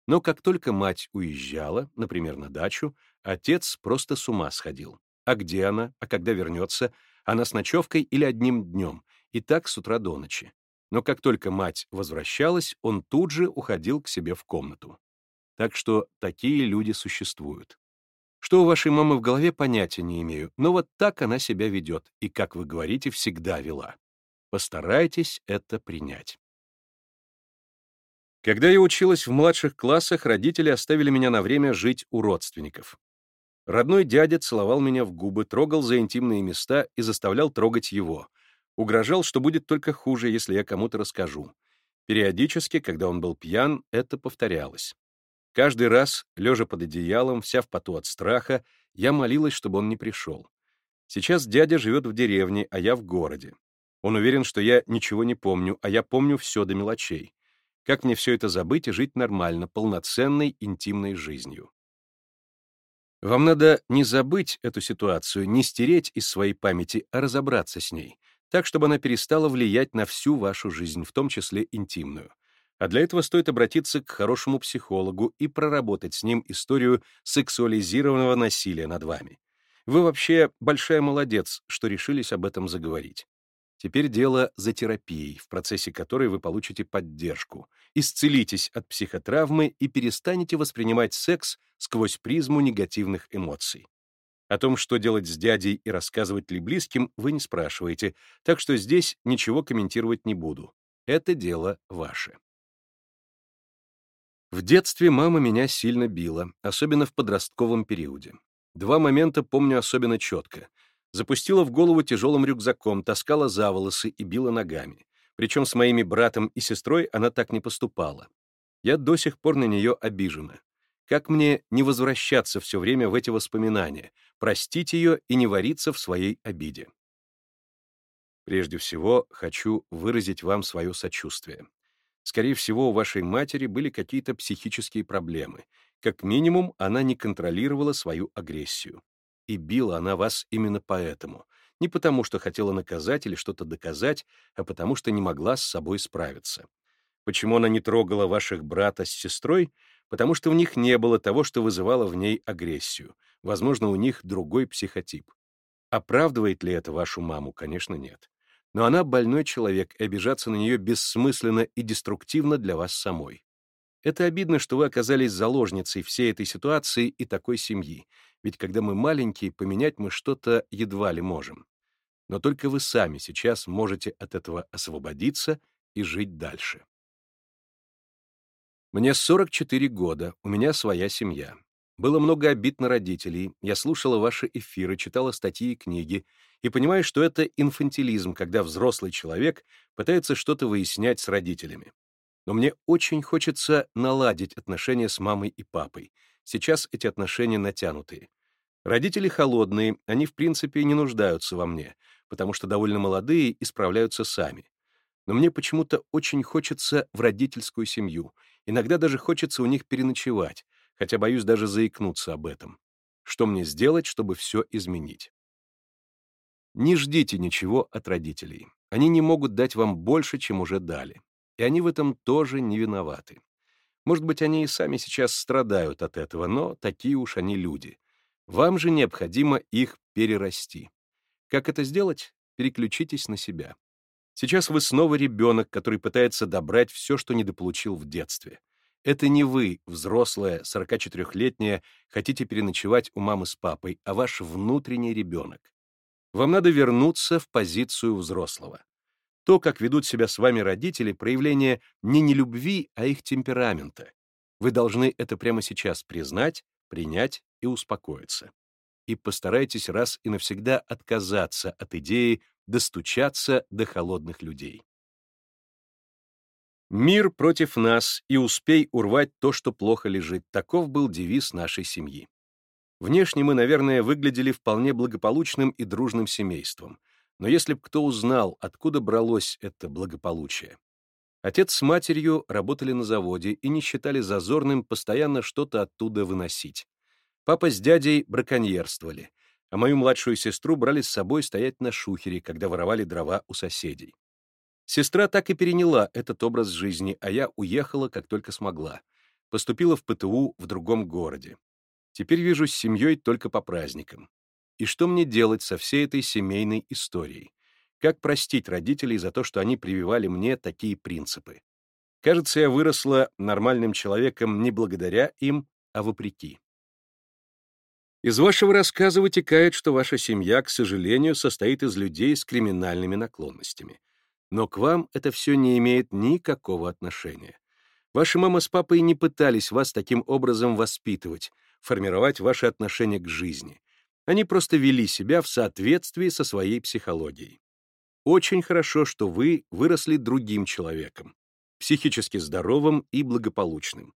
Но как только мать уезжала, например, на дачу, отец просто с ума сходил. А где она? А когда вернется? Она с ночевкой или одним днем? И так с утра до ночи. Но как только мать возвращалась, он тут же уходил к себе в комнату. Так что такие люди существуют. Что у вашей мамы в голове, понятия не имею, но вот так она себя ведет, и, как вы говорите, всегда вела. Постарайтесь это принять. Когда я училась в младших классах, родители оставили меня на время жить у родственников. Родной дядя целовал меня в губы, трогал за интимные места и заставлял трогать его. Угрожал, что будет только хуже, если я кому-то расскажу. Периодически, когда он был пьян, это повторялось. Каждый раз, лежа под одеялом, вся в поту от страха, я молилась, чтобы он не пришел. Сейчас дядя живет в деревне, а я в городе. Он уверен, что я ничего не помню, а я помню все до мелочей. Как мне все это забыть и жить нормально, полноценной, интимной жизнью? Вам надо не забыть эту ситуацию, не стереть из своей памяти, а разобраться с ней, так, чтобы она перестала влиять на всю вашу жизнь, в том числе интимную. А для этого стоит обратиться к хорошему психологу и проработать с ним историю сексуализированного насилия над вами. Вы вообще большая молодец, что решились об этом заговорить. Теперь дело за терапией, в процессе которой вы получите поддержку, исцелитесь от психотравмы и перестанете воспринимать секс сквозь призму негативных эмоций. О том, что делать с дядей и рассказывать ли близким, вы не спрашиваете, так что здесь ничего комментировать не буду. Это дело ваше. В детстве мама меня сильно била, особенно в подростковом периоде. Два момента помню особенно четко — запустила в голову тяжелым рюкзаком, таскала за волосы и била ногами. Причем с моими братом и сестрой она так не поступала. Я до сих пор на нее обижена. Как мне не возвращаться все время в эти воспоминания, простить ее и не вариться в своей обиде? Прежде всего, хочу выразить вам свое сочувствие. Скорее всего, у вашей матери были какие-то психические проблемы. Как минимум, она не контролировала свою агрессию. И била она вас именно поэтому. Не потому, что хотела наказать или что-то доказать, а потому, что не могла с собой справиться. Почему она не трогала ваших брата с сестрой? Потому что в них не было того, что вызывало в ней агрессию. Возможно, у них другой психотип. Оправдывает ли это вашу маму? Конечно, нет. Но она больной человек, и обижаться на нее бессмысленно и деструктивно для вас самой. Это обидно, что вы оказались заложницей всей этой ситуации и такой семьи, ведь когда мы маленькие, поменять мы что-то едва ли можем. Но только вы сами сейчас можете от этого освободиться и жить дальше. Мне 44 года, у меня своя семья. Было много обид на родителей, я слушала ваши эфиры, читала статьи и книги, и понимаю, что это инфантилизм, когда взрослый человек пытается что-то выяснять с родителями. Но мне очень хочется наладить отношения с мамой и папой, Сейчас эти отношения натянутые. Родители холодные, они в принципе не нуждаются во мне, потому что довольно молодые и справляются сами. Но мне почему-то очень хочется в родительскую семью, иногда даже хочется у них переночевать, хотя боюсь даже заикнуться об этом. Что мне сделать, чтобы все изменить? Не ждите ничего от родителей. Они не могут дать вам больше, чем уже дали. И они в этом тоже не виноваты. Может быть, они и сами сейчас страдают от этого, но такие уж они люди. Вам же необходимо их перерасти. Как это сделать? Переключитесь на себя. Сейчас вы снова ребенок, который пытается добрать все, что недополучил в детстве. Это не вы, взрослая, 44-летняя, хотите переночевать у мамы с папой, а ваш внутренний ребенок. Вам надо вернуться в позицию взрослого. То, как ведут себя с вами родители, проявление не нелюбви, а их темперамента. Вы должны это прямо сейчас признать, принять и успокоиться. И постарайтесь раз и навсегда отказаться от идеи достучаться до холодных людей. «Мир против нас, и успей урвать то, что плохо лежит» — таков был девиз нашей семьи. Внешне мы, наверное, выглядели вполне благополучным и дружным семейством, но если б кто узнал, откуда бралось это благополучие. Отец с матерью работали на заводе и не считали зазорным постоянно что-то оттуда выносить. Папа с дядей браконьерствовали, а мою младшую сестру брали с собой стоять на шухере, когда воровали дрова у соседей. Сестра так и переняла этот образ жизни, а я уехала, как только смогла. Поступила в ПТУ в другом городе. Теперь вижу с семьей только по праздникам. И что мне делать со всей этой семейной историей? Как простить родителей за то, что они прививали мне такие принципы? Кажется, я выросла нормальным человеком не благодаря им, а вопреки. Из вашего рассказа вытекает, что ваша семья, к сожалению, состоит из людей с криминальными наклонностями. Но к вам это все не имеет никакого отношения. Ваша мама с папой не пытались вас таким образом воспитывать, формировать ваши отношения к жизни. Они просто вели себя в соответствии со своей психологией. Очень хорошо, что вы выросли другим человеком, психически здоровым и благополучным.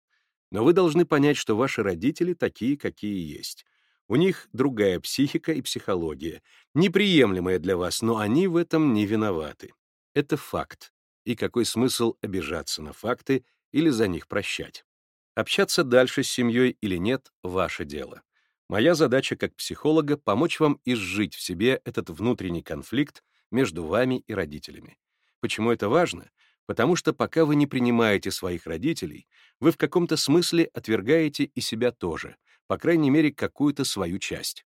Но вы должны понять, что ваши родители такие, какие есть. У них другая психика и психология, неприемлемая для вас, но они в этом не виноваты. Это факт. И какой смысл обижаться на факты или за них прощать? Общаться дальше с семьей или нет — ваше дело. Моя задача как психолога — помочь вам изжить в себе этот внутренний конфликт между вами и родителями. Почему это важно? Потому что пока вы не принимаете своих родителей, вы в каком-то смысле отвергаете и себя тоже, по крайней мере, какую-то свою часть.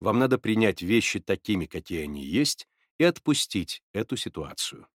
Вам надо принять вещи такими, какие они есть, и отпустить эту ситуацию.